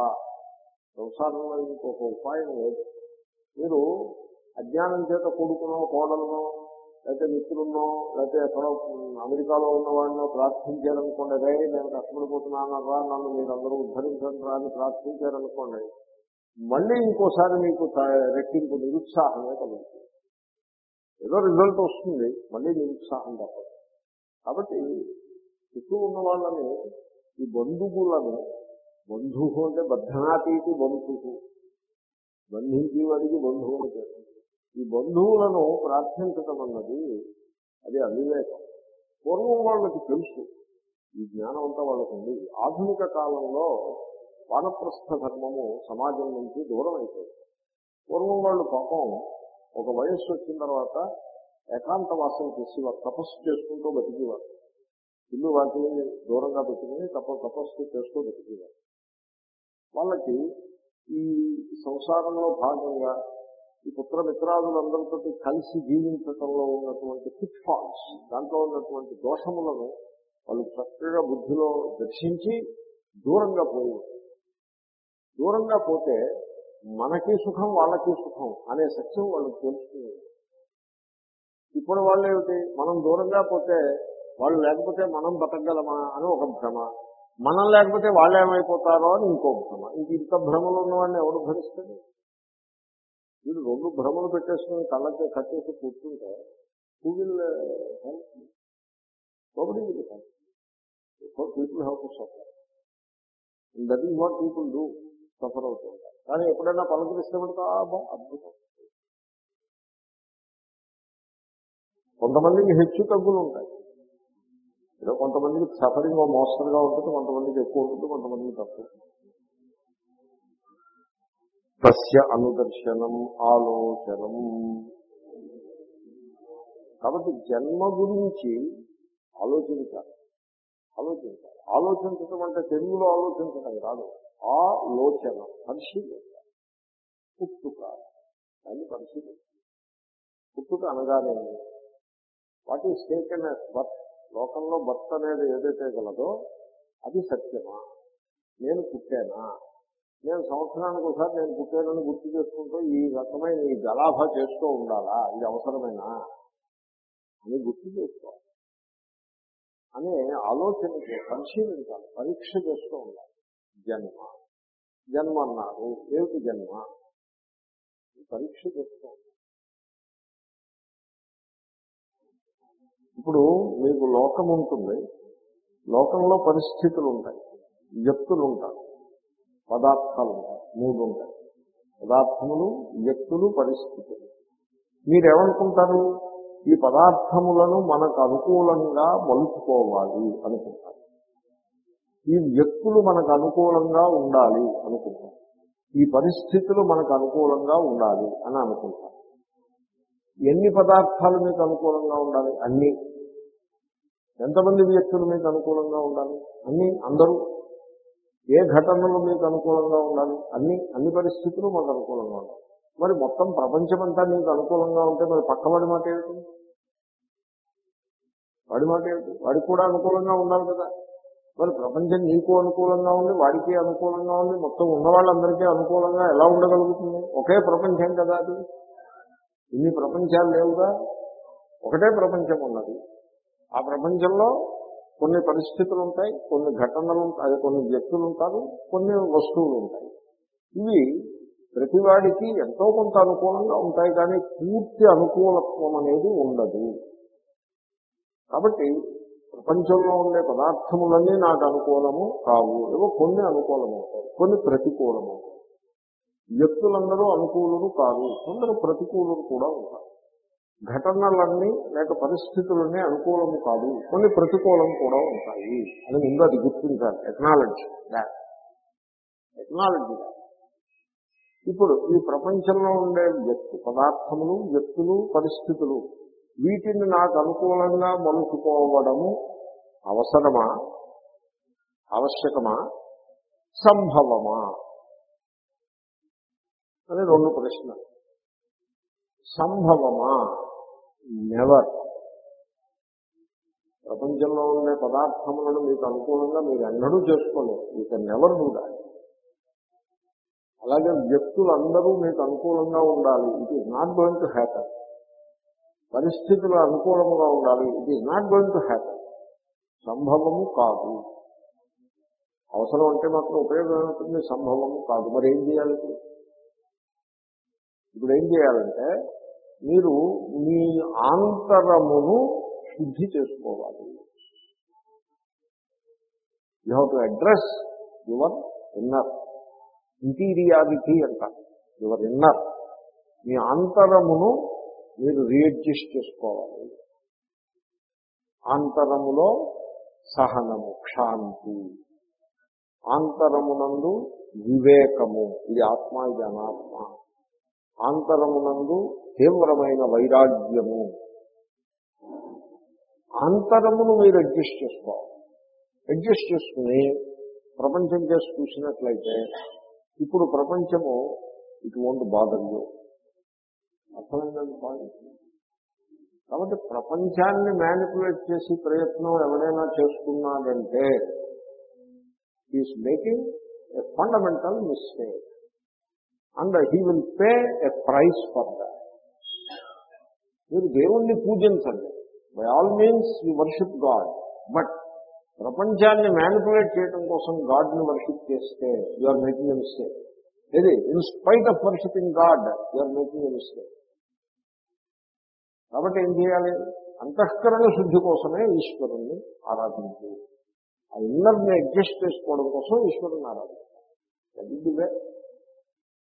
సంసారంలో ఇంకొక ఉపాయం లేదు. మీరు అజ్ఞానం చేత కొడుకునో కోడలనో లేకపోతే మిత్రున్నో లేకపోతే ఎక్కడో అమెరికాలో ఉన్నవాడినో ప్రార్థించారనుకోండి రే నేను కష్టపడిపోతున్నాను రా నన్ను మీరందరూ ఉద్ధరించండి రా అని ప్రార్థించారనుకోండి మళ్ళీ ఇంకోసారి మీకు రెట్టింపు నిరుత్సాహమే కలుగుతుంది. ఏదో రిజల్ట్ వస్తుంది మళ్ళీ నిరుత్సాహం తప్పదు. కాబట్టి చుట్టూ ఉన్న వాళ్ళని ఈ బంధువులను బంధువు అంటే బద్ధనాతీతి బంధువు బంధించి వాడికి బంధువు అంటే ఈ బంధువులను ప్రార్థించటం అన్నది అది అవివేకం. పూర్వం వాళ్ళకి తెలుసు ఈ జ్ఞానం అంతా వాళ్ళకు ఉంది. ఆధునిక కాలంలో వానప్రస్థ ధర్మము సమాజం నుంచి దూరం అయిపోయింది. పూర్వం వాళ్ళు పాపం ఒక వయస్సు వచ్చిన తర్వాత ఏకాంతవాసం చేసి చేసేవారు తపస్సు చేసుకుంటూ బతికేవారు. ఇల్లు వాటిని దూరంగా పెట్టుకుని తప్ప తపస్సు చేస్తూ బతికేవారు. వాళ్ళకి ఈ సంసారంలో భాగంగా ఈ పుత్రమిత్రాదులందరితో కలిసి జీవించటంలో ఉన్నటువంటి ఫిట్ ఫాల్స్ దాంట్లో ఉన్నటువంటి దోషములను వాళ్ళు చక్కగా బుద్ధిలో దర్శించి దూరంగా పోయి దూరంగా పోతే మనకి సుఖం వాళ్ళకి సుఖం అనే సత్యం వాళ్ళకి తెలుస్తుంది ఇప్పుడు వాళ్ళు ఏమిటి? మనం దూరంగా పోతే వాళ్ళు లేకపోతే మనం బతకగలమా అని ఒక భ్రమ. మనం లేకపోతే వాళ్ళు ఏమైపోతారో అని ఇంకో భ్రమ. ఇంక ఇంత భ్రమలు ఉన్నవాడిని ఎవరు భరిస్తాడు? వీళ్ళు రెండు భ్రమలు పెట్టేసుకుని కళ్ళకి కట్టేసి కూర్చుంటే who will nobody will people have to suffer that is what people do suffer అవుతూ ఉంటారు కానీ ఎప్పుడైనా పలకరిస్తే మనకు అద్భుతం. కొంతమందికి హెచ్చు తగ్గులు ఉంటాయి. ఏదో కొంతమందికి సఫరింగ్ మోస్తరుగా ఉంటుంది కొంతమందికి ఎక్కువ ఉంటుంది కొంతమందికి తక్కువ తస్య అనుదర్శనం ఆలోచనం. కాబట్టి జన్మ గురించి ఆలోచించాలి. ఆలోచించాలి. ఆలోచించడం అంటే తెలుగులో ఆలోచించడం కాదు. ఆలోచన పరిశీలించాలి పుట్టుక. దాన్ని పరిశీలించాలి. పుట్టుక అనగానే what is taken as birth? లోకంలో భర్త అనేది ఏదైతే గలదో అది సత్యమా? నేను పుట్టానా? నేను సంవత్సరానికి ఒకసారి నేను పుట్టానని గుర్తు చేసుకుంటూ ఈ రకమైన ఈ గలాభ చేస్తూ ఉండాలా? ఇది అవసరమేనా? అని గుర్తు చేసుకోవాలి. అనే ఆలోచనకి పరిశీలించాలి పరీక్ష చేస్తూ ఉండాలి. జన్మ. జన్మ అన్నారు. ఏమిటి జన్మ? పరీక్ష చేస్తూ ఉండాలి. ఇప్పుడు మీకు లోకం ఉంటుంది. లోకంలో పరిస్థితులు ఉంటాయి వ్యక్తులు ఉంటారు పదార్థాలు ఉంటాయి మూడు ఉంటాయి పదార్థములు వ్యక్తులు పరిస్థితులు. మీరేమనుకుంటారు? ఈ పదార్థములను మనకు అనుకూలంగా మలుచుకోవాలి అనుకుంటారు. ఈ వ్యక్తులు మనకు అనుకూలంగా ఉండాలి అనుకుంటారు. ఈ పరిస్థితులు మనకు అనుకూలంగా ఉండాలి అని అనుకుంటారు. ఎన్ని పదార్థాలు మీకు అనుకూలంగా ఉండాలి? అన్ని. ఎంతమంది వ్యక్తులు మీకు అనుకూలంగా ఉండాలి? అన్ని. అందరూ. ఏ ఘటనలు మీకు అనుకూలంగా ఉండాలి? అన్ని. అన్ని పరిస్థితులు మాకు అనుకూలంగా ఉండాలి. మరి మొత్తం ప్రపంచం అంతా మీకు అనుకూలంగా ఉంటే మరి పక్కవాడి మాట ఏమిటి? వాడి మాట ఏమిటి? వాడికి కూడా అనుకూలంగా ఉండాలి కదా. మరి ప్రపంచం నీకు అనుకూలంగా ఉండి వాడికి అనుకూలంగా ఉండి మొత్తం ఉన్న వాళ్ళందరికీ అనుకూలంగా ఎలా ఉండగలుగుతుంది? ఒకే ప్రపంచం కదా అది. ఇన్ని ప్రపంచాలు లేవుగా? ఒకటే ప్రపంచం ఉన్నది. ఆ ప్రపంచంలో కొన్ని పరిస్థితులు ఉంటాయి కొన్ని ఘటనలు ఉంటాయి కొన్ని వ్యక్తులు ఉంటారు కొన్ని వస్తువులు ఉంటాయి ఇవి ప్రతివాడికి ఎంతో కొంత అనుకూలంగా ఉంటాయి కానీ పూర్తి అనుకూలత్వం అనేది ఉండదు. కాబట్టి ప్రపంచంలో ఉండే పదార్థములన్నీ నాకు అనుకూలము కావు. ఏవో కొన్ని అనుకూలమవుతాయి కొన్ని ప్రతికూలమవుతాయి. వ్యక్తులందరూ అనుకూలులు కాదు. కొందరు ప్రతికూలులు కూడా ఉంటారు. ఘటనలన్నీ లేక పరిస్థితులన్నీ అనుకూలము కాదు. కొన్ని ప్రతికూలం కూడా ఉంటాయి. అని ముందు అది గుర్తించాలి. టెక్నాలజీ టెక్నాలజీ ఇప్పుడు ఈ ప్రపంచంలో ఉండే వ్యక్తి పదార్థములు వ్యక్తులు పరిస్థితులు వీటిని నాకు అనుకూలంగా మలుచుకోవడము అవసరమా? ఆవశ్యకమా సంభవమా? అని రెండు ప్రశ్నలు. సంభవమా? నెవర్ ప్రపంచంలో ఉండే పదార్థములను మీకు అనుకూలంగా మీరు ఎన్నడూ చేసుకోలేదు. మీకు నెవర్ డూ అలాగే వ్యక్తులందరూ మీకు అనుకూలంగా ఉండాలి. It is not going to happen పరిస్థితులు అనుకూలముగా ఉండాలి. It is not going to happen సంభవము కాదు. అవసరం అంటే మాత్రం ఉపయోగం ఏమవుతుంది సంభవము కాదు. మరి ఏం చేయాలి ఇప్పుడు ఏం చేయాలంటే మీరు మీ ఆంతరమును శుద్ధి చేసుకోవాలి. You have to address your inner interiority అంటారు. యువర్ ఇన్నర్ మీ ఆంతరమును మీరు రీఅడ్జస్ట్ చేసుకోవాలి. ఆంతరములో సహనము క్షాంతి. ఆంతరమునందు వివేకము. ఇది ఆత్మ ఇది అనాత్మ. ఆంతరమునందు తీవ్రమైన వైరాగ్యము. అంతరమును మీరు అడ్జస్ట్ చేసుకోవాలి. అడ్జస్ట్ చేసుకుని ప్రపంచం చేసి చూసినట్లయితే ఇప్పుడు ప్రపంచము ఇటువంటి బాధలు అర్థమైందండి పాయింట్ కాబట్టి ప్రపంచాన్ని మ్యానిపులేట్ చేసి ప్రయత్నం ఎవరైనా చేసుకున్నాడంటే is making a fundamental mistake and he will pay a price for that మీరు దేవుణ్ణి పూజించండి. By all means you worship God but ప్రపంచాన్ని మ్యానిపులేట్ చేయడం కోసం గాడ్ని వర్షిప్ చేస్తే you are making a mistake ఏది in spite of worshipping God you are making a mistake కాబట్టి ఏం చేయాలి? అంతఃకరణ శుద్ధి కోసమే ఈశ్వరుణ్ణి ఆరాధించు. ఆ ఇన్నర్ని అడ్జస్ట్ చేసుకోవడం కోసం ఈశ్వరుని ఆరాధించాలి